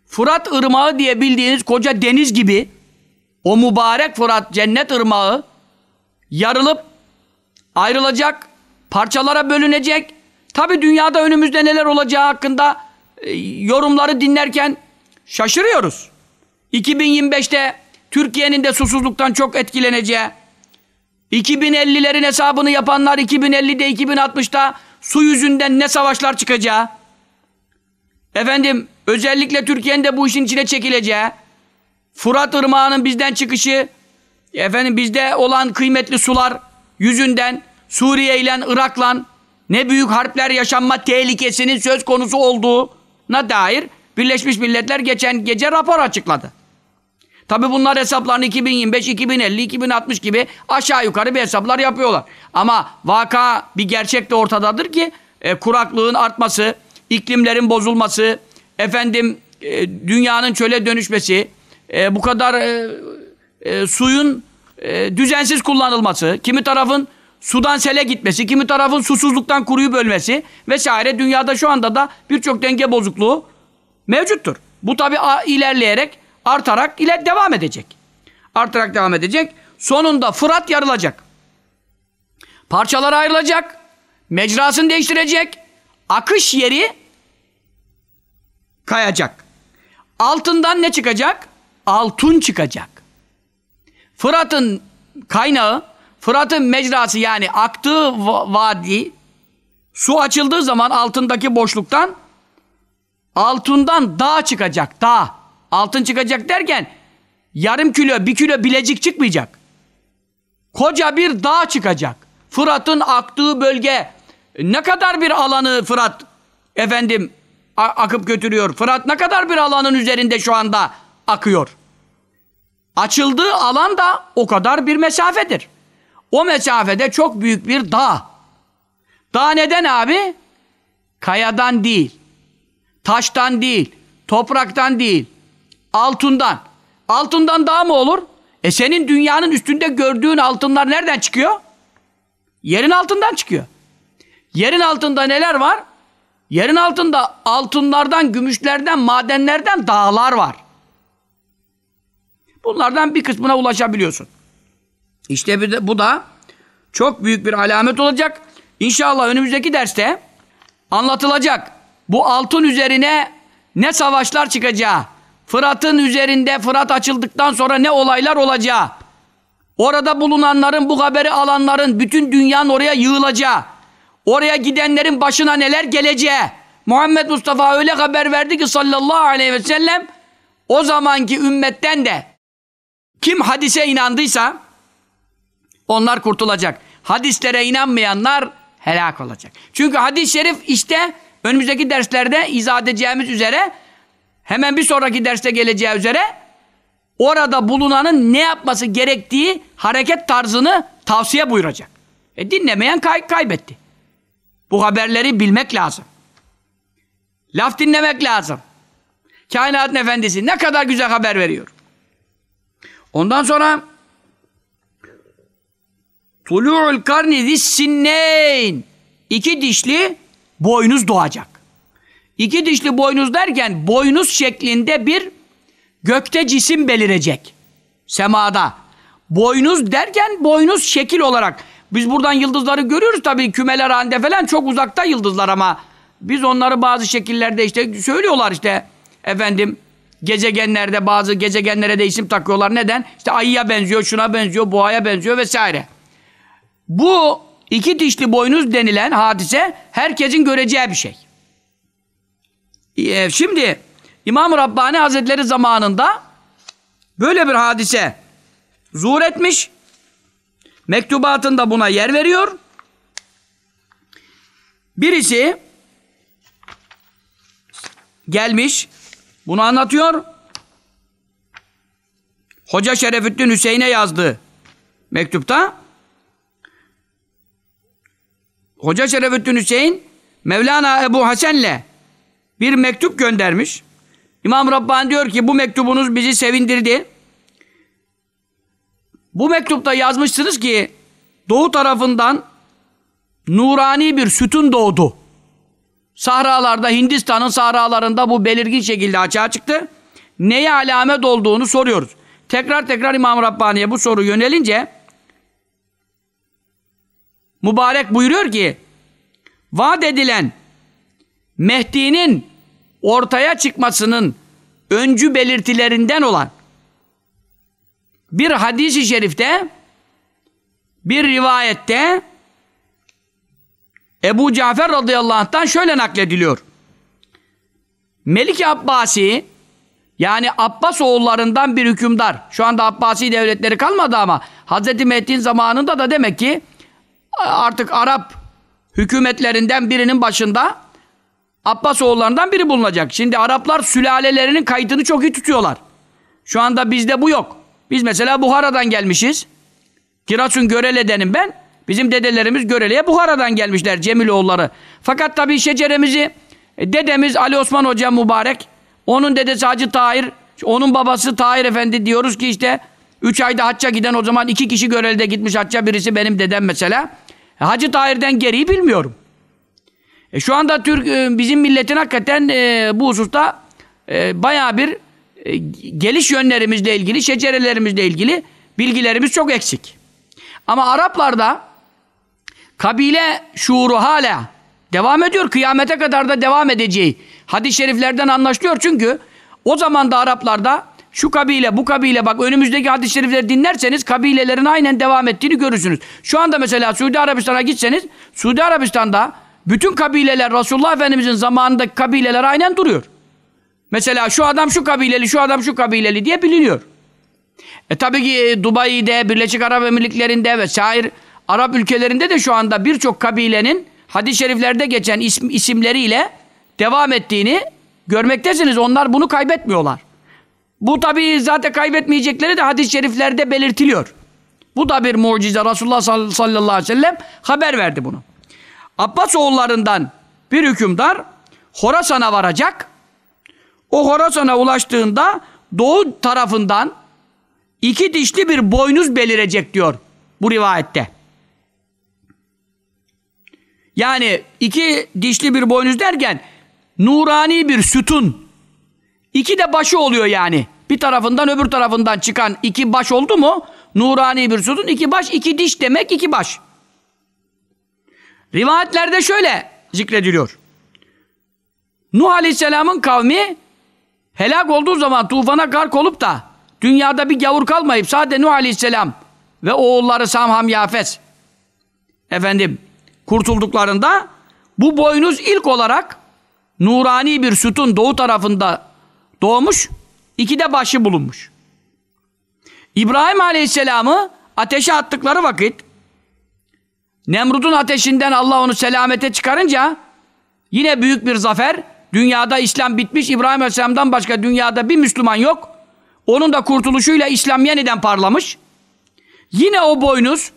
A: Fırat ırmağı diye bildiğiniz koca deniz gibi o mübarek Fırat cennet ırmağı yarılıp ayrılacak, parçalara bölünecek. Tabi dünyada önümüzde neler olacağı hakkında e, yorumları dinlerken şaşırıyoruz. 2025'te Türkiye'nin de susuzluktan çok etkileneceği, 2050'lerin hesabını yapanlar 2050'de 2060'da su yüzünden ne savaşlar çıkacağı, Efendim özellikle Türkiye'nin de bu işin içine çekileceği, Fırat Irmağı'nın bizden çıkışı, efendim bizde olan kıymetli sular yüzünden Suriye ile Irak'la ne büyük harpler yaşanma tehlikesinin söz konusu olduğuna dair Birleşmiş Milletler geçen gece rapor açıkladı. Tabi bunlar hesaplarını 2025, 2050, 2060 gibi aşağı yukarı bir hesaplar yapıyorlar. Ama vaka bir gerçek de ortadadır ki e, kuraklığın artması, iklimlerin bozulması, efendim e, dünyanın çöle dönüşmesi, e, bu kadar e, e, suyun e, düzensiz kullanılması, kimi tarafın sudan sele gitmesi, kimi tarafın susuzluktan kuruyup ölmesi vesaire dünyada şu anda da birçok denge bozukluğu mevcuttur. Bu tabi ilerleyerek artarak ile devam edecek. Artarak devam edecek. Sonunda Fırat yarılacak. Parçalara ayrılacak. Mecrasını değiştirecek. Akış yeri kayacak. Altından ne çıkacak? Altun çıkacak. Fırat'ın kaynağı, Fırat'ın mecrası yani aktığı vadi su açıldığı zaman altındaki boşluktan altından dağ çıkacak. Dağ. Altın çıkacak derken yarım kilo, bir kilo bilecik çıkmayacak. Koca bir dağ çıkacak. Fırat'ın aktığı bölge ne kadar bir alanı Fırat efendim akıp götürüyor. Fırat ne kadar bir alanın üzerinde şu anda akıyor. Açıldığı alan da o kadar bir mesafedir. O mesafede çok büyük bir dağ. Dağ neden abi? Kayadan değil. Taştan değil. Topraktan değil. Altından. Altından dağ mı olur? E senin dünyanın üstünde gördüğün altınlar nereden çıkıyor? Yerin altından çıkıyor. Yerin altında neler var? Yerin altında altınlardan, gümüşlerden, madenlerden dağlar var. Bunlardan bir kısmına ulaşabiliyorsun. İşte bu da çok büyük bir alamet olacak. İnşallah önümüzdeki derste anlatılacak. Bu altın üzerine ne savaşlar çıkacağı, Fırat'ın üzerinde Fırat açıldıktan sonra ne olaylar olacağı, orada bulunanların, bu haberi alanların bütün dünyanın oraya yığılacağı, oraya gidenlerin başına neler geleceği, Muhammed Mustafa öyle haber verdi ki sallallahu aleyhi ve sellem, o zamanki ümmetten de kim hadise inandıysa onlar kurtulacak. Hadislere inanmayanlar helak olacak. Çünkü hadis-i şerif işte önümüzdeki derslerde izah edeceğimiz üzere hemen bir sonraki derste geleceği üzere orada bulunanın ne yapması gerektiği hareket tarzını tavsiye buyuracak. E dinlemeyen kay kaybetti. Bu haberleri bilmek lazım. Laf dinlemek lazım. Kainatın efendisi ne kadar güzel haber veriyor. Ondan sonra Tulu'ul karni sinneyn iki dişli boynuz doğacak. İki dişli boynuz derken boynuz şeklinde bir gökte cisim belirecek. Semada. Boynuz derken boynuz şekil olarak. Biz buradan yıldızları görüyoruz tabii kümeler halinde falan çok uzakta yıldızlar ama biz onları bazı şekillerde işte söylüyorlar işte efendim gezegenlerde bazı gezegenlere de isim takıyorlar. Neden? İşte ayıya benziyor, şuna benziyor, boğaya benziyor vesaire. Bu iki dişli boynuz denilen hadise herkesin göreceği bir şey. Ee, şimdi İmam Rabbani Hazretleri zamanında böyle bir hadise zuhur etmiş. Mektubatında buna yer veriyor. Birisi gelmiş bunu anlatıyor. Hoca Şerefettin Hüseyin'e yazdığı mektupta Hoca Şerefettin Hüseyin Mevlana Ebu Hasen'le bir mektup göndermiş. İmam Rabbani diyor ki bu mektubunuz bizi sevindirdi. Bu mektupta yazmışsınız ki doğu tarafından nurani bir sütun doğdu. Sahralarda, Hindistan'ın sahralarında bu belirgin şekilde açığa çıktı. Neye alamet olduğunu soruyoruz. Tekrar tekrar İmam Rabbani'ye bu soru yönelince mübarek buyuruyor ki vaat edilen Mehdi'nin ortaya çıkmasının öncü belirtilerinden olan bir hadisi şerifte bir rivayette Ebu Cafer radıyallahu anh'tan şöyle naklediliyor. Melik Abbasi yani Abbas oğullarından bir hükümdar. Şu anda Abbasi devletleri kalmadı ama Hazreti Mehdi'nin zamanında da demek ki artık Arap hükümetlerinden birinin başında Abbas oğullarından biri bulunacak. Şimdi Araplar sülalelerinin kaydını çok iyi tutuyorlar. Şu anda bizde bu yok. Biz mesela Buhara'dan gelmişiz. Giresun Görele'denim ben. Bizim dedelerimiz Görele'ye Buhara'dan gelmişler Cemiloğulları. Fakat tabii şeceremizi e, dedemiz Ali Osman Hoca mübarek. Onun dedesi Hacı Tahir. Onun babası Tahir Efendi diyoruz ki işte 3 ayda hacca giden o zaman iki kişi Görele'de gitmiş hacca. Birisi benim dedem mesela. E, Hacı Tahir'den geriyi bilmiyorum. E, şu anda Türk e, bizim milletin hakikaten bu hususta e, bayağı bir e, geliş yönlerimizle ilgili, şecerelerimizle ilgili bilgilerimiz çok eksik. Ama Araplarda kabile şuuru hala devam ediyor. Kıyamete kadar da devam edeceği hadis-i şeriflerden anlaşılıyor. Çünkü o zaman da Araplarda şu kabile, bu kabile bak önümüzdeki hadis-i şerifleri dinlerseniz kabilelerin aynen devam ettiğini görürsünüz. Şu anda mesela Suudi Arabistan'a gitseniz Suudi Arabistan'da bütün kabileler Resulullah Efendimizin zamanındaki kabileler aynen duruyor. Mesela şu adam şu kabileli, şu adam şu kabileli diye biliniyor. E tabii ki e, Dubai'de, Birleşik Arap Emirlikleri'nde ve şair Arap ülkelerinde de şu anda birçok kabilenin hadis-i şeriflerde geçen isim, isimleriyle devam ettiğini görmektesiniz. Onlar bunu kaybetmiyorlar. Bu tabii zaten kaybetmeyecekleri de hadis-i şeriflerde belirtiliyor. Bu da bir mucize. Resulullah sallallahu aleyhi ve sellem haber verdi bunu. Abbas oğullarından bir hükümdar Horasan'a varacak. O Horasan'a ulaştığında doğu tarafından iki dişli bir boynuz belirecek diyor bu rivayette. Yani iki dişli bir boynuz derken nurani bir sütun. İki de başı oluyor yani. Bir tarafından öbür tarafından çıkan iki baş oldu mu nurani bir sütun. iki baş iki diş demek iki baş. Rivayetlerde şöyle zikrediliyor. Nuh Aleyhisselam'ın kavmi helak olduğu zaman tufana gark olup da dünyada bir gavur kalmayıp sadece Nuh Aleyhisselam ve oğulları Sam, Ham, Yafes efendim kurtulduklarında bu boynuz ilk olarak nurani bir sütun doğu tarafında doğmuş, iki de başı bulunmuş. İbrahim Aleyhisselam'ı ateşe attıkları vakit Nemrud'un ateşinden Allah onu selamete çıkarınca yine büyük bir zafer. Dünyada İslam bitmiş. İbrahim Aleyhisselam'dan başka dünyada bir Müslüman yok. Onun da kurtuluşuyla İslam yeniden parlamış. Yine o boynuz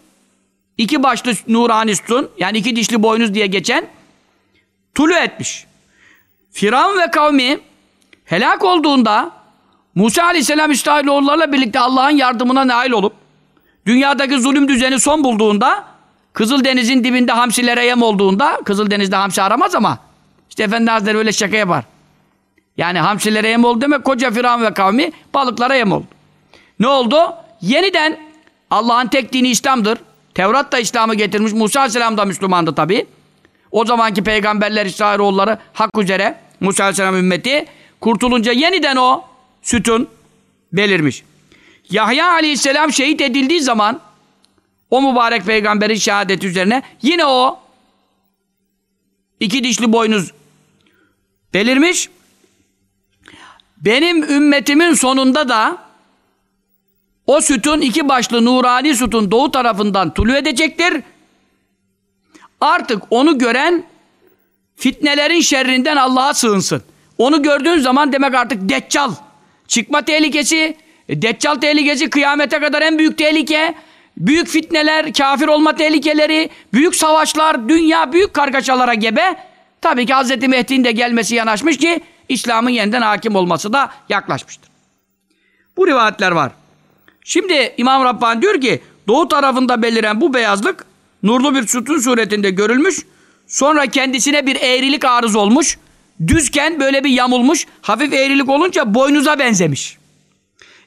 A: iki başlı nurani yani iki dişli boynuz diye geçen tulu etmiş. Firavun ve kavmi helak olduğunda Musa Aleyhisselam İsrailoğullarla birlikte Allah'ın yardımına nail olup dünyadaki zulüm düzeni son bulduğunda Kızıldeniz'in dibinde hamsilere yem olduğunda Kızıldeniz'de hamsi aramaz ama işte Efendi Hazretleri öyle şaka yapar. Yani hamsilere yem oldu demek koca Firavun ve kavmi balıklara yem oldu. Ne oldu? Yeniden Allah'ın tek dini İslam'dır. Tevrat da İslam'ı getirmiş. Musa Aleyhisselam da Müslümandı tabi. O zamanki peygamberler İsrailoğulları hak üzere Musa Aleyhisselam ümmeti kurtulunca yeniden o sütun belirmiş. Yahya Aleyhisselam şehit edildiği zaman o mübarek peygamberin şehadeti üzerine yine o iki dişli boynuz belirmiş. Benim ümmetimin sonunda da o sütun iki başlı nurani sütun doğu tarafından tulu edecektir. Artık onu gören fitnelerin şerrinden Allah'a sığınsın. Onu gördüğün zaman demek artık deccal. Çıkma tehlikesi, e, deccal tehlikesi kıyamete kadar en büyük tehlike. Büyük fitneler, kafir olma tehlikeleri, büyük savaşlar, dünya büyük kargaşalara gebe. Tabii ki Hz. Mehdi'nin de gelmesi yanaşmış ki İslam'ın yeniden hakim olması da yaklaşmıştır. Bu rivayetler var. Şimdi İmam Rabbani diyor ki doğu tarafında beliren bu beyazlık nurlu bir sütun suretinde görülmüş. Sonra kendisine bir eğrilik arız olmuş. Düzken böyle bir yamulmuş. Hafif eğrilik olunca boynuza benzemiş.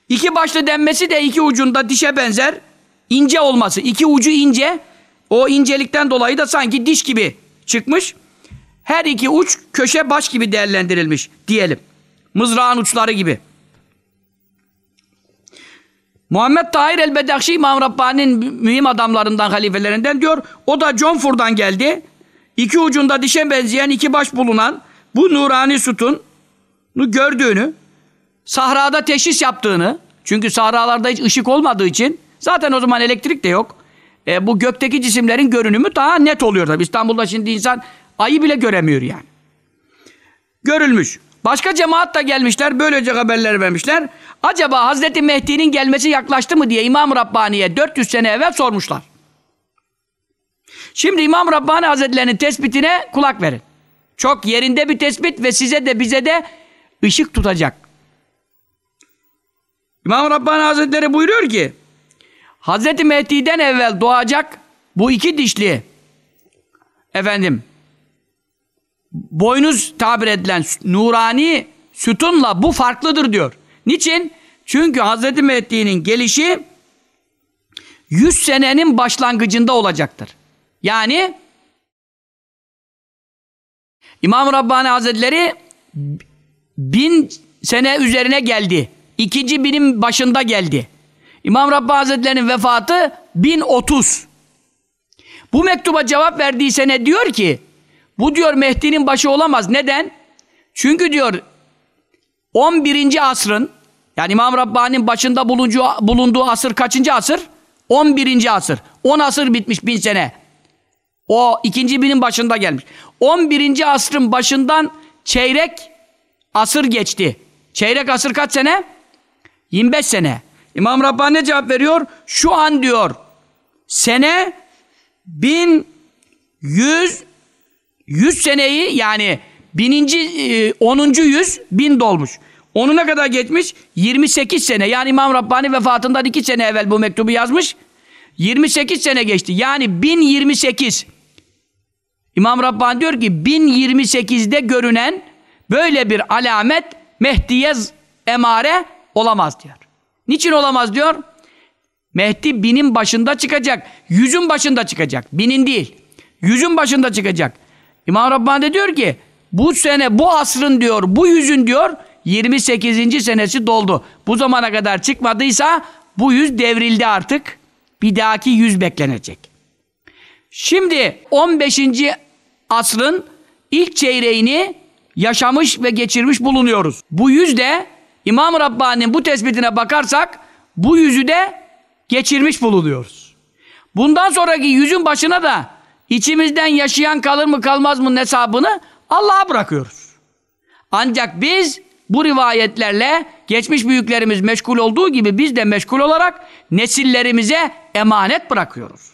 A: İki başlı denmesi de iki ucunda dişe benzer. ince olması. iki ucu ince. O incelikten dolayı da sanki diş gibi çıkmış. Her iki uç köşe baş gibi değerlendirilmiş diyelim. Mızrağın uçları gibi. Muhammed Tahir el-Bedakşi İmam Rabbani'nin mühim adamlarından, halifelerinden diyor. O da Confur'dan geldi. İki ucunda dişe benzeyen iki baş bulunan bu nurani sütunu gördüğünü, sahrada teşhis yaptığını, çünkü sahralarda hiç ışık olmadığı için zaten o zaman elektrik de yok. E, bu gökteki cisimlerin görünümü daha net oluyor tabii. İstanbul'da şimdi insan ayı bile göremiyor yani. görülmüş. Başka cemaat da gelmişler, böylece haberler vermişler. Acaba Hazreti Mehdi'nin gelmesi yaklaştı mı diye İmam Rabbani'ye 400 sene evvel sormuşlar. Şimdi İmam Rabbani Hazretleri'nin tespitine kulak verin. Çok yerinde bir tespit ve size de bize de ışık tutacak. İmam Rabbani Hazretleri buyuruyor ki Hazreti Mehdi'den evvel doğacak bu iki dişli efendim boynuz tabir edilen nurani sütunla bu farklıdır diyor. Niçin? Çünkü Hazreti Mehdi'nin gelişi 100 senenin başlangıcında olacaktır. Yani İmam Rabbani Hazretleri bin sene üzerine geldi. İkinci binin başında geldi. İmam Rabbani Hazretleri'nin vefatı 1030. Bu mektuba cevap verdiği sene diyor ki bu diyor Mehdi'nin başı olamaz. Neden? Çünkü diyor 11. asrın yani İmam Rabbani'nin başında bulunduğu, bulunduğu asır kaçıncı asır? 11. asır. 10 asır bitmiş bin sene. O ikinci binin başında gelmiş. 11. asrın başından çeyrek asır geçti. Çeyrek asır kaç sene? 25 sene. İmam Rabbani ne cevap veriyor? Şu an diyor sene 1100 100 seneyi yani bininci, e, 10. yüz bin dolmuş. Onu ne kadar geçmiş? 28 sene. Yani İmam Rabbani vefatından 2 sene evvel bu mektubu yazmış. 28 sene geçti. Yani 1028. İmam Rabbani diyor ki 1028'de görünen böyle bir alamet Mehdi'ye emare olamaz diyor. Niçin olamaz diyor? Mehdi binin başında çıkacak. Yüzün başında çıkacak. Binin değil. Yüzün başında çıkacak. İmam Rabbani diyor ki bu sene bu asrın diyor bu yüzün diyor 28. senesi doldu. Bu zamana kadar çıkmadıysa bu yüz devrildi artık. Bir dahaki yüz beklenecek. Şimdi 15. asrın ilk çeyreğini yaşamış ve geçirmiş bulunuyoruz. Bu yüzde İmam Rabbani'nin bu tespitine bakarsak bu yüzü de geçirmiş bulunuyoruz. Bundan sonraki yüzün başına da içimizden yaşayan kalır mı kalmaz mı hesabını Allah'a bırakıyoruz. Ancak biz bu rivayetlerle geçmiş büyüklerimiz meşgul olduğu gibi biz de meşgul olarak nesillerimize emanet bırakıyoruz.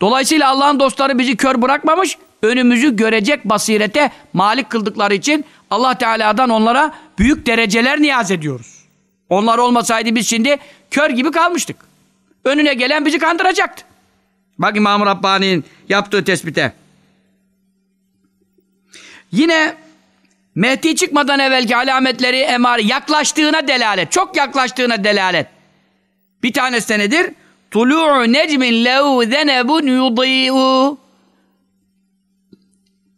A: Dolayısıyla Allah'ın dostları bizi kör bırakmamış, önümüzü görecek basirete malik kıldıkları için Allah Teala'dan onlara büyük dereceler niyaz ediyoruz. Onlar olmasaydı biz şimdi kör gibi kalmıştık. Önüne gelen bizi kandıracaktı. Bak İmam Rabbani'nin yaptığı tespite. Yine Mehdi çıkmadan evvelki alametleri emare yaklaştığına delalet. Çok yaklaştığına delalet. Bir tanesi nedir? Tulu'u necmin lehu zenebun yudî'u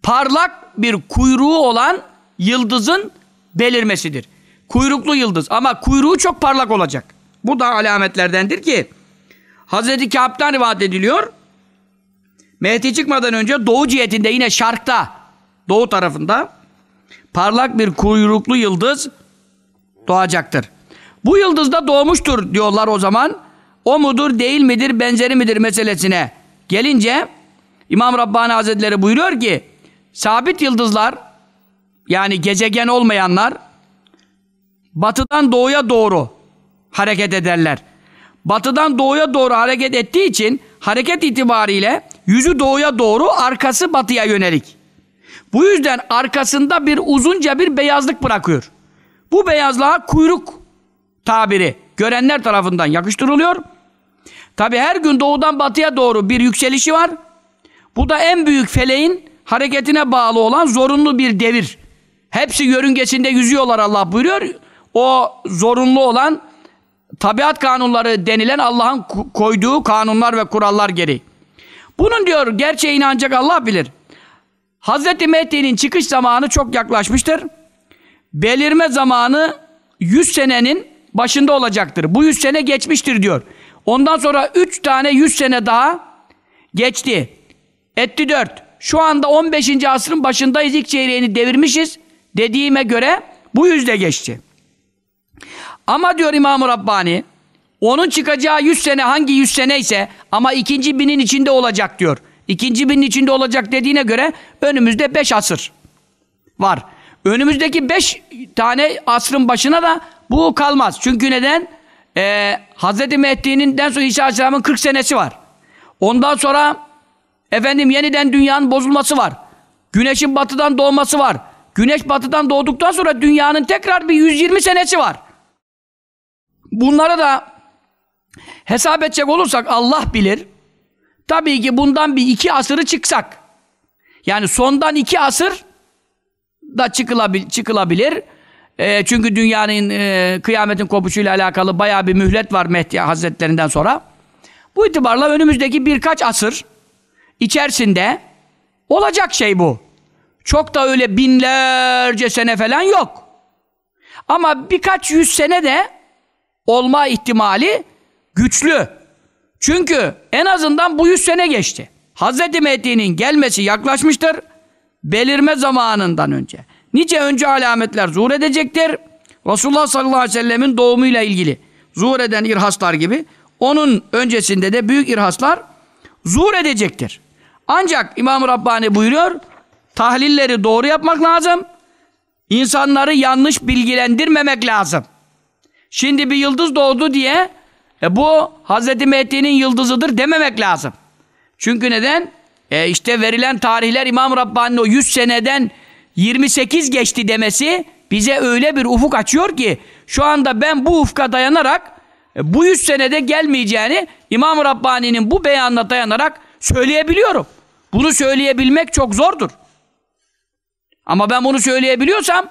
A: Parlak bir kuyruğu olan yıldızın belirmesidir. Kuyruklu yıldız ama kuyruğu çok parlak olacak. Bu da alametlerdendir ki Hazreti Kâb'dan rivayet ediliyor. Mehdi çıkmadan önce doğu cihetinde yine şarkta doğu tarafında parlak bir kuyruklu yıldız doğacaktır. Bu yıldız da doğmuştur diyorlar o zaman. O mudur değil midir benzeri midir meselesine gelince İmam Rabbani Hazretleri buyuruyor ki sabit yıldızlar yani gezegen olmayanlar batıdan doğuya doğru hareket ederler. Batıdan doğuya doğru hareket ettiği için hareket itibariyle yüzü doğuya doğru arkası batıya yönelik. Bu yüzden arkasında bir uzunca bir beyazlık bırakıyor. Bu beyazlığa kuyruk tabiri görenler tarafından yakıştırılıyor. Tabi her gün doğudan batıya doğru bir yükselişi var. Bu da en büyük feleğin hareketine bağlı olan zorunlu bir devir. Hepsi yörüngesinde yüzüyorlar Allah buyuruyor. O zorunlu olan tabiat kanunları denilen Allah'ın koyduğu kanunlar ve kurallar gereği. Bunun diyor gerçeğini ancak Allah bilir. Hazreti Mehdi'nin çıkış zamanı çok yaklaşmıştır. Belirme zamanı 100 senenin başında olacaktır. Bu 100 sene geçmiştir diyor. Ondan sonra 3 tane 100 sene daha geçti. Etti 4. Şu anda 15. asrın başındayız. ilk çeyreğini devirmişiz. Dediğime göre bu yüzde geçti. Ama diyor İmam-ı Rabbani onun çıkacağı 100 sene hangi 100 sene ise ama ikinci binin içinde olacak diyor. İkinci binin içinde olacak dediğine göre önümüzde 5 asır. Var. Önümüzdeki beş tane asrın başına da bu kalmaz. Çünkü neden? Ee, Hz. Mehdi'nin sonra İsa Aleyhisselam'ın 40 senesi var. Ondan sonra efendim yeniden dünyanın bozulması var. Güneşin batıdan doğması var. Güneş batıdan doğduktan sonra dünyanın tekrar bir 120 senesi var. Bunları da hesap edecek olursak Allah bilir. Tabii ki bundan bir iki asırı çıksak. Yani sondan iki asır da çıkılabil çıkılabilir. E, çünkü dünyanın e, kıyametin kopuşuyla alakalı bayağı bir mühlet var Mehdi Hazretlerinden sonra. Bu itibarla önümüzdeki birkaç asır içerisinde olacak şey bu. Çok da öyle binlerce sene falan yok. Ama birkaç yüz sene de olma ihtimali güçlü. Çünkü en azından bu yüz sene geçti. Hazreti Mehdi'nin gelmesi yaklaşmıştır. Belirme zamanından önce. Nice önce alametler zuhur edecektir. Resulullah sallallahu aleyhi ve sellemin doğumuyla ilgili zuhur eden irhaslar gibi onun öncesinde de büyük irhaslar zuhur edecektir. Ancak İmam-ı Rabbani buyuruyor tahlilleri doğru yapmak lazım. İnsanları yanlış bilgilendirmemek lazım. Şimdi bir yıldız doğdu diye e, bu Hazreti Mehdi'nin yıldızıdır dememek lazım. Çünkü neden? E işte verilen tarihler İmam Rabbani'nin o 100 seneden 28 geçti demesi bize öyle bir ufuk açıyor ki şu anda ben bu ufka dayanarak e, bu 100 senede gelmeyeceğini İmam Rabbani'nin bu beyanına dayanarak söyleyebiliyorum. Bunu söyleyebilmek çok zordur. Ama ben bunu söyleyebiliyorsam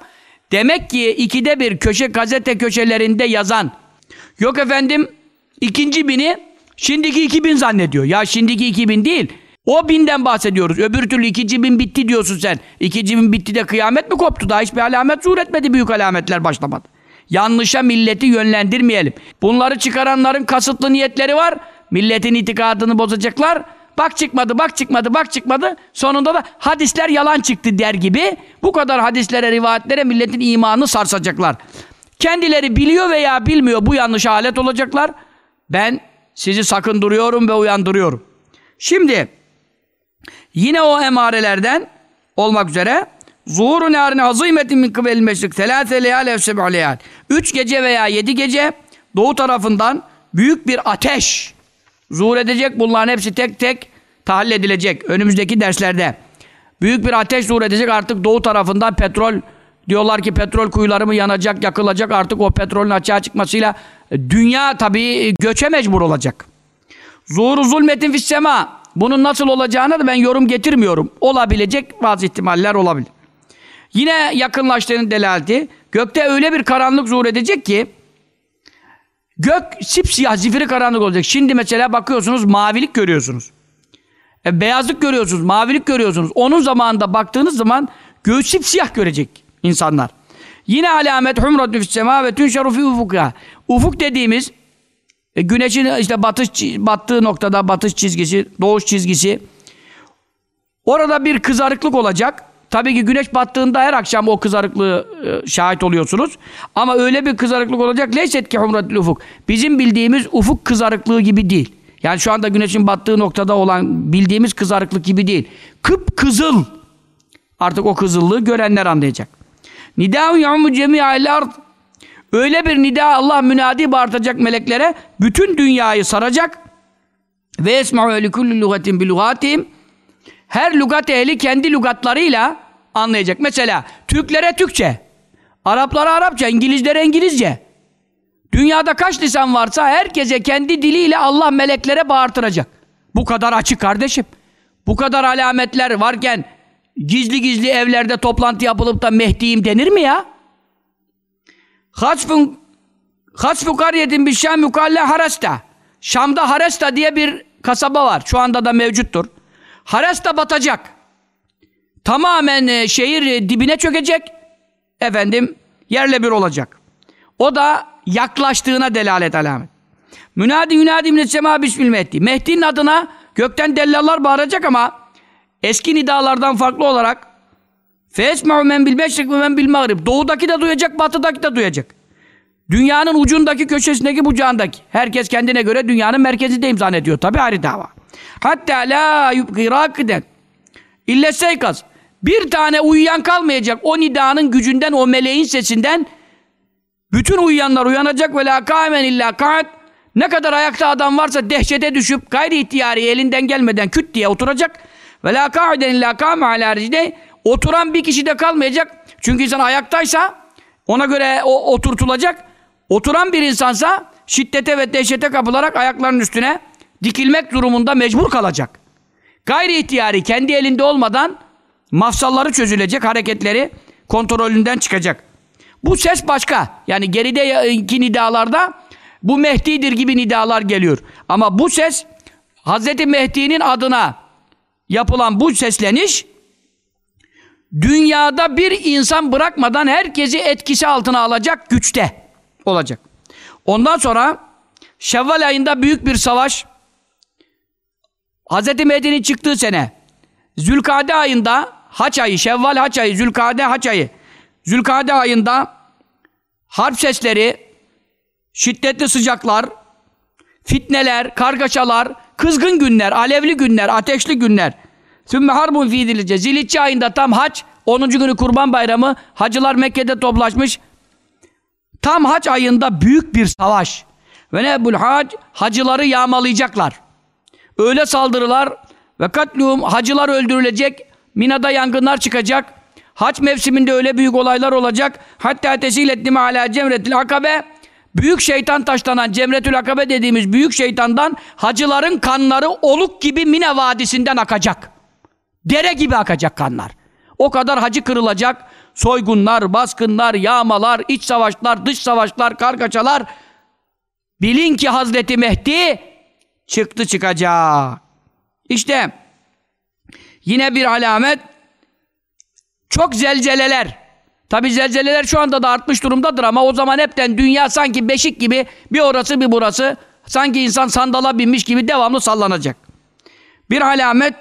A: demek ki ikide bir köşe gazete köşelerinde yazan yok efendim ikinci bini şimdiki 2000 zannediyor. Ya şimdiki 2000 değil. O binden bahsediyoruz. Öbür türlü ikinci bin bitti diyorsun sen. İkinci bin bitti de kıyamet mi koptu? Daha hiçbir alamet zuhur etmedi. Büyük alametler başlamadı. Yanlışa milleti yönlendirmeyelim. Bunları çıkaranların kasıtlı niyetleri var. Milletin itikadını bozacaklar. Bak çıkmadı, bak çıkmadı, bak çıkmadı. Sonunda da hadisler yalan çıktı der gibi bu kadar hadislere, rivayetlere milletin imanını sarsacaklar. Kendileri biliyor veya bilmiyor bu yanlış alet olacaklar. Ben sizi sakındırıyorum ve uyandırıyorum. Şimdi yine o emarelerden olmak üzere zuhuru nârine azîmetin min kıbelil meşrik telâfe leyâl ev üç gece veya yedi gece doğu tarafından büyük bir ateş zuhur edecek. Bunların hepsi tek tek tahlil edilecek önümüzdeki derslerde. Büyük bir ateş zuhur edecek artık doğu tarafından petrol diyorlar ki petrol kuyuları mı yanacak, yakılacak artık o petrolün açığa çıkmasıyla dünya tabii göçe mecbur olacak. Zuhuru zulmetin fissema bunun nasıl olacağını da ben yorum getirmiyorum. Olabilecek bazı ihtimaller olabilir. Yine yakınlaştığının delaleti gökte öyle bir karanlık zuhur edecek ki Gök sipsiyah, zifiri karanlık olacak. Şimdi mesela bakıyorsunuz mavilik görüyorsunuz. E, beyazlık görüyorsunuz, mavilik görüyorsunuz. Onun zamanında baktığınız zaman göğü sipsiyah görecek insanlar. Yine alamet humratü fissema ve tünşeru fi ufukya. Ufuk dediğimiz e, güneşin işte batış battığı noktada batış çizgisi, doğuş çizgisi. Orada bir kızarıklık olacak. Tabii ki güneş battığında her akşam o kızarıklığı e, şahit oluyorsunuz. Ama öyle bir kızarıklık olacak. Leyset ki humratul ufuk. Bizim bildiğimiz ufuk kızarıklığı gibi değil. Yani şu anda güneşin battığı noktada olan bildiğimiz kızarıklık gibi değil. Kıp kızıl. Artık o kızıllığı görenler anlayacak. Nidâhu ya'mu cemi'âil ard. Öyle bir nida Allah münadi bağırtacak meleklere bütün dünyayı saracak. Ve esma'u li kulli lugatin bi lugatihim. Her lugat ehli kendi lugatlarıyla anlayacak. Mesela Türklere Türkçe, Araplara Arapça, İngilizlere İngilizce. Dünyada kaç lisan varsa herkese kendi diliyle Allah meleklere bağırtıracak. Bu kadar açık kardeşim. Bu kadar alametler varken gizli gizli evlerde toplantı yapılıp da Mehdi'yim denir mi ya? Hasfun Hasfu kariyetin bir Şam yukalle Harasta. Şam'da Harasta diye bir kasaba var. Şu anda da mevcuttur. Harasta batacak. Tamamen e, şehir e, dibine çökecek. Efendim yerle bir olacak. O da yaklaştığına delalet alamet. Münadi yunadi minnet sema bismil Mehdi. Mehdi'nin adına gökten dellallar bağıracak ama eski nidalardan farklı olarak Fesme'u men bil meşrik ve men bil mağrib. Doğudaki de duyacak, batıdaki de duyacak. Dünyanın ucundaki, köşesindeki, bucağındaki. Herkes kendine göre dünyanın merkezindeyim zannediyor. Tabi ayrı dava. Hatta la yubgi rakiden. İlle seykaz. Bir tane uyuyan kalmayacak. O nidanın gücünden, o meleğin sesinden bütün uyuyanlar uyanacak ve la kâmen illa kâd. Ne kadar ayakta adam varsa dehşete düşüp gayri ihtiyari elinden gelmeden küt diye oturacak. Ve la kâden illa kâme. Oturan bir kişi de kalmayacak. Çünkü insan ayaktaysa ona göre o oturtulacak. Oturan bir insansa şiddete ve dehşete kapılarak ayaklarının üstüne dikilmek durumunda mecbur kalacak. Gayri ihtiyari kendi elinde olmadan mafsalları çözülecek, hareketleri kontrolünden çıkacak. Bu ses başka. Yani gerideki nidalarda bu Mehdi'dir gibi nidalar geliyor. Ama bu ses Hazreti Mehdi'nin adına yapılan bu sesleniş dünyada bir insan bırakmadan herkesi etkisi altına alacak güçte olacak. Ondan sonra Şevval ayında büyük bir savaş Hz. Mehdi'nin çıktığı sene Zülkade ayında haç ayı, Şevval haç ayı, Zülkade haç ayı Zülkade ayında harp sesleri şiddetli sıcaklar fitneler, kargaşalar kızgın günler, alevli günler, ateşli günler Sümme harbun fi zilhicce. Zilhicce ayında tam hac, 10. günü kurban bayramı. Hacılar Mekke'de toplaşmış. Tam hac ayında büyük bir savaş. Ve nebul hac, hacıları yağmalayacaklar. Öyle saldırılar ve katlum hacılar öldürülecek. Mina'da yangınlar çıkacak. Hac mevsiminde öyle büyük olaylar olacak. Hatta tesiletnime ala cemretil akabe büyük şeytan taşlanan Cemretül Akabe dediğimiz büyük şeytandan hacıların kanları oluk gibi Mine Vadisi'nden akacak. Dere gibi akacak kanlar. O kadar hacı kırılacak. Soygunlar, baskınlar, yağmalar, iç savaşlar, dış savaşlar, kargaçalar. Bilin ki Hazreti Mehdi çıktı çıkacak. İşte yine bir alamet çok zelzeleler. Tabi zelzeleler şu anda da artmış durumdadır ama o zaman hepten dünya sanki beşik gibi bir orası bir burası sanki insan sandala binmiş gibi devamlı sallanacak. Bir alamet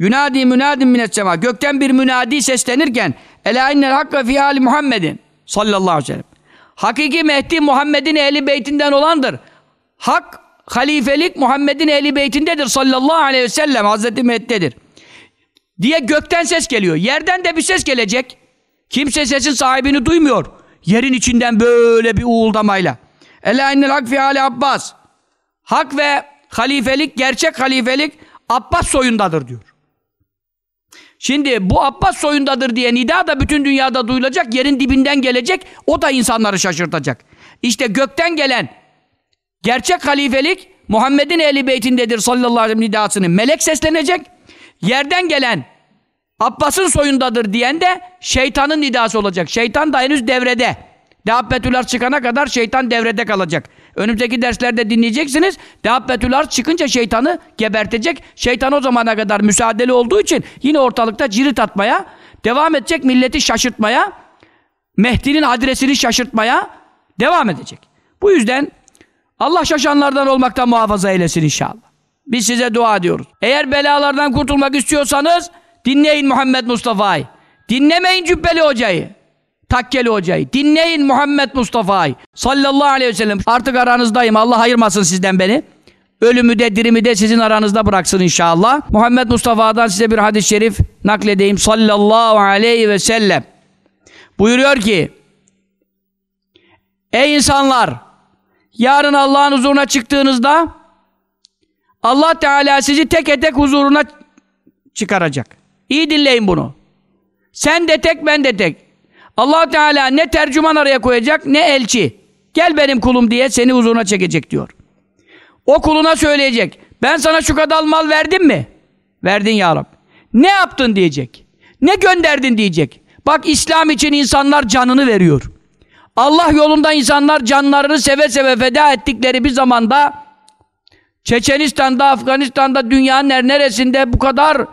A: Yunadi münadim minet sema. Gökten bir münadi seslenirken Ela innel hakka fi hali Muhammedin sallallahu aleyhi ve sellem. Hakiki Mehdi Muhammed'in ehli beytinden olandır. Hak halifelik Muhammed'in ehli beytindedir sallallahu aleyhi ve sellem. Hazreti Mehdi'dir. Diye gökten ses geliyor. Yerden de bir ses gelecek. Kimse sesin sahibini duymuyor. Yerin içinden böyle bir uğuldamayla. Ela innel hak fi hali Abbas. Hak ve halifelik, gerçek halifelik Abbas soyundadır diyor. Şimdi bu Abbas soyundadır diye nida da bütün dünyada duyulacak, yerin dibinden gelecek, o da insanları şaşırtacak. İşte gökten gelen gerçek halifelik Muhammed'in ehli beytindedir sallallahu aleyhi ve sellem nidasını melek seslenecek. Yerden gelen Abbas'ın soyundadır diyen de şeytanın nidası olacak. Şeytan da henüz devrede. Dehabbetül çıkana kadar şeytan devrede kalacak. Önümüzdeki derslerde dinleyeceksiniz. Dehabbetül çıkınca şeytanı gebertecek. Şeytan o zamana kadar müsaadeli olduğu için yine ortalıkta cirit atmaya, devam edecek milleti şaşırtmaya, Mehdi'nin adresini şaşırtmaya devam edecek. Bu yüzden Allah şaşanlardan olmaktan muhafaza eylesin inşallah. Biz size dua ediyoruz. Eğer belalardan kurtulmak istiyorsanız dinleyin Muhammed Mustafa'yı. Dinlemeyin Cübbeli Hoca'yı. Takkeli hocayı. Dinleyin Muhammed Mustafa'yı. Sallallahu aleyhi ve sellem. Artık aranızdayım. Allah ayırmasın sizden beni. Ölümü de dirimi de sizin aranızda bıraksın inşallah. Muhammed Mustafa'dan size bir hadis-i şerif nakledeyim. Sallallahu aleyhi ve sellem. Buyuruyor ki Ey insanlar! Yarın Allah'ın huzuruna çıktığınızda Allah Teala sizi tek tek huzuruna çıkaracak. İyi dinleyin bunu. Sen de tek ben de tek allah Teala ne tercüman araya koyacak ne elçi. Gel benim kulum diye seni huzuruna çekecek diyor. O kuluna söyleyecek. Ben sana şu kadar mal verdim mi? Verdin ya Rabbi. Ne yaptın diyecek. Ne gönderdin diyecek. Bak İslam için insanlar canını veriyor. Allah yolunda insanlar canlarını seve seve feda ettikleri bir zamanda Çeçenistan'da, Afganistan'da, dünyanın her neresinde bu kadar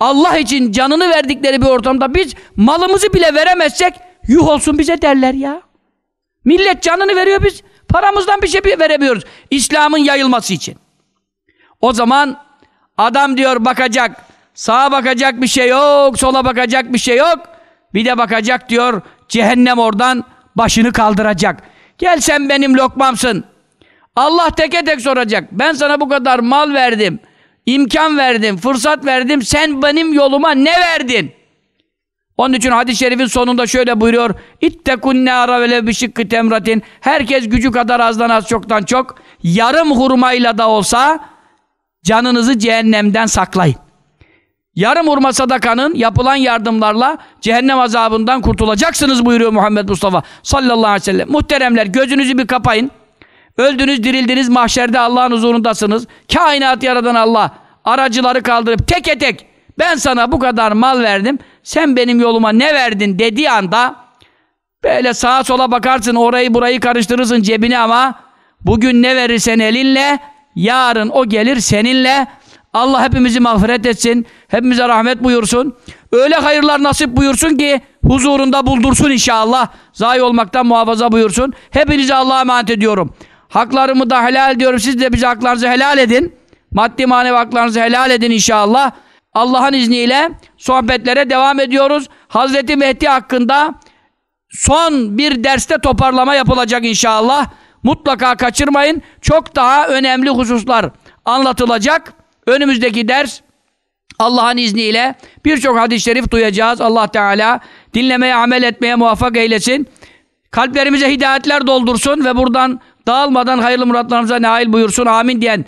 A: Allah için canını verdikleri bir ortamda biz malımızı bile veremezsek yuh olsun bize derler ya. Millet canını veriyor biz paramızdan bir şey veremiyoruz. İslam'ın yayılması için. O zaman adam diyor bakacak sağa bakacak bir şey yok sola bakacak bir şey yok. Bir de bakacak diyor cehennem oradan başını kaldıracak. Gel sen benim lokmamsın. Allah teke tek soracak. Ben sana bu kadar mal verdim imkan verdim, fırsat verdim, sen benim yoluma ne verdin? Onun için hadis-i şerifin sonunda şöyle buyuruyor. İttekun nâra velev bişikkı temratin. Herkes gücü kadar azdan az çoktan çok. Yarım hurmayla da olsa canınızı cehennemden saklayın. Yarım hurma sadakanın yapılan yardımlarla cehennem azabından kurtulacaksınız buyuruyor Muhammed Mustafa sallallahu aleyhi ve sellem. Muhteremler gözünüzü bir kapayın. Öldünüz dirildiniz mahşerde Allah'ın huzurundasınız. Kainat yaradan Allah aracıları kaldırıp teke tek ben sana bu kadar mal verdim sen benim yoluma ne verdin dediği anda böyle sağa sola bakarsın orayı burayı karıştırırsın cebine ama bugün ne verirsen elinle yarın o gelir seninle Allah hepimizi mağfiret etsin. Hepimize rahmet buyursun. Öyle hayırlar nasip buyursun ki huzurunda buldursun inşallah. Zayi olmaktan muhafaza buyursun. Hepinize Allah'a emanet ediyorum. Haklarımı da helal ediyorum. Siz de bize haklarınızı helal edin. Maddi manevi haklarınızı helal edin inşallah. Allah'ın izniyle sohbetlere devam ediyoruz. Hazreti Mehdi hakkında son bir derste toparlama yapılacak inşallah. Mutlaka kaçırmayın. Çok daha önemli hususlar anlatılacak. Önümüzdeki ders Allah'ın izniyle birçok hadis-i şerif duyacağız. Allah Teala dinlemeye, amel etmeye muvaffak eylesin. Kalplerimize hidayetler doldursun ve buradan Dağılmadan hayırlı muratlarımıza nail buyursun amin diyen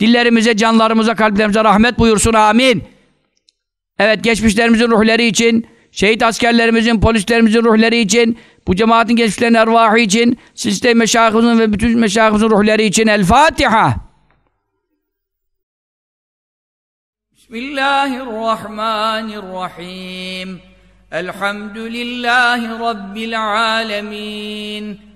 A: dillerimize, canlarımıza, kalplerimize rahmet buyursun amin. Evet geçmişlerimizin ruhları için, şehit askerlerimizin, polislerimizin ruhları için, bu cemaatin geçmişlerin ervahı için, sistem meşahımızın ve bütün meşahımızın ruhları için El Fatiha.
B: Bismillahirrahmanirrahim. Elhamdülillahi Rabbil alemin.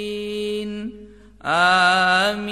B: الضالين. آمين.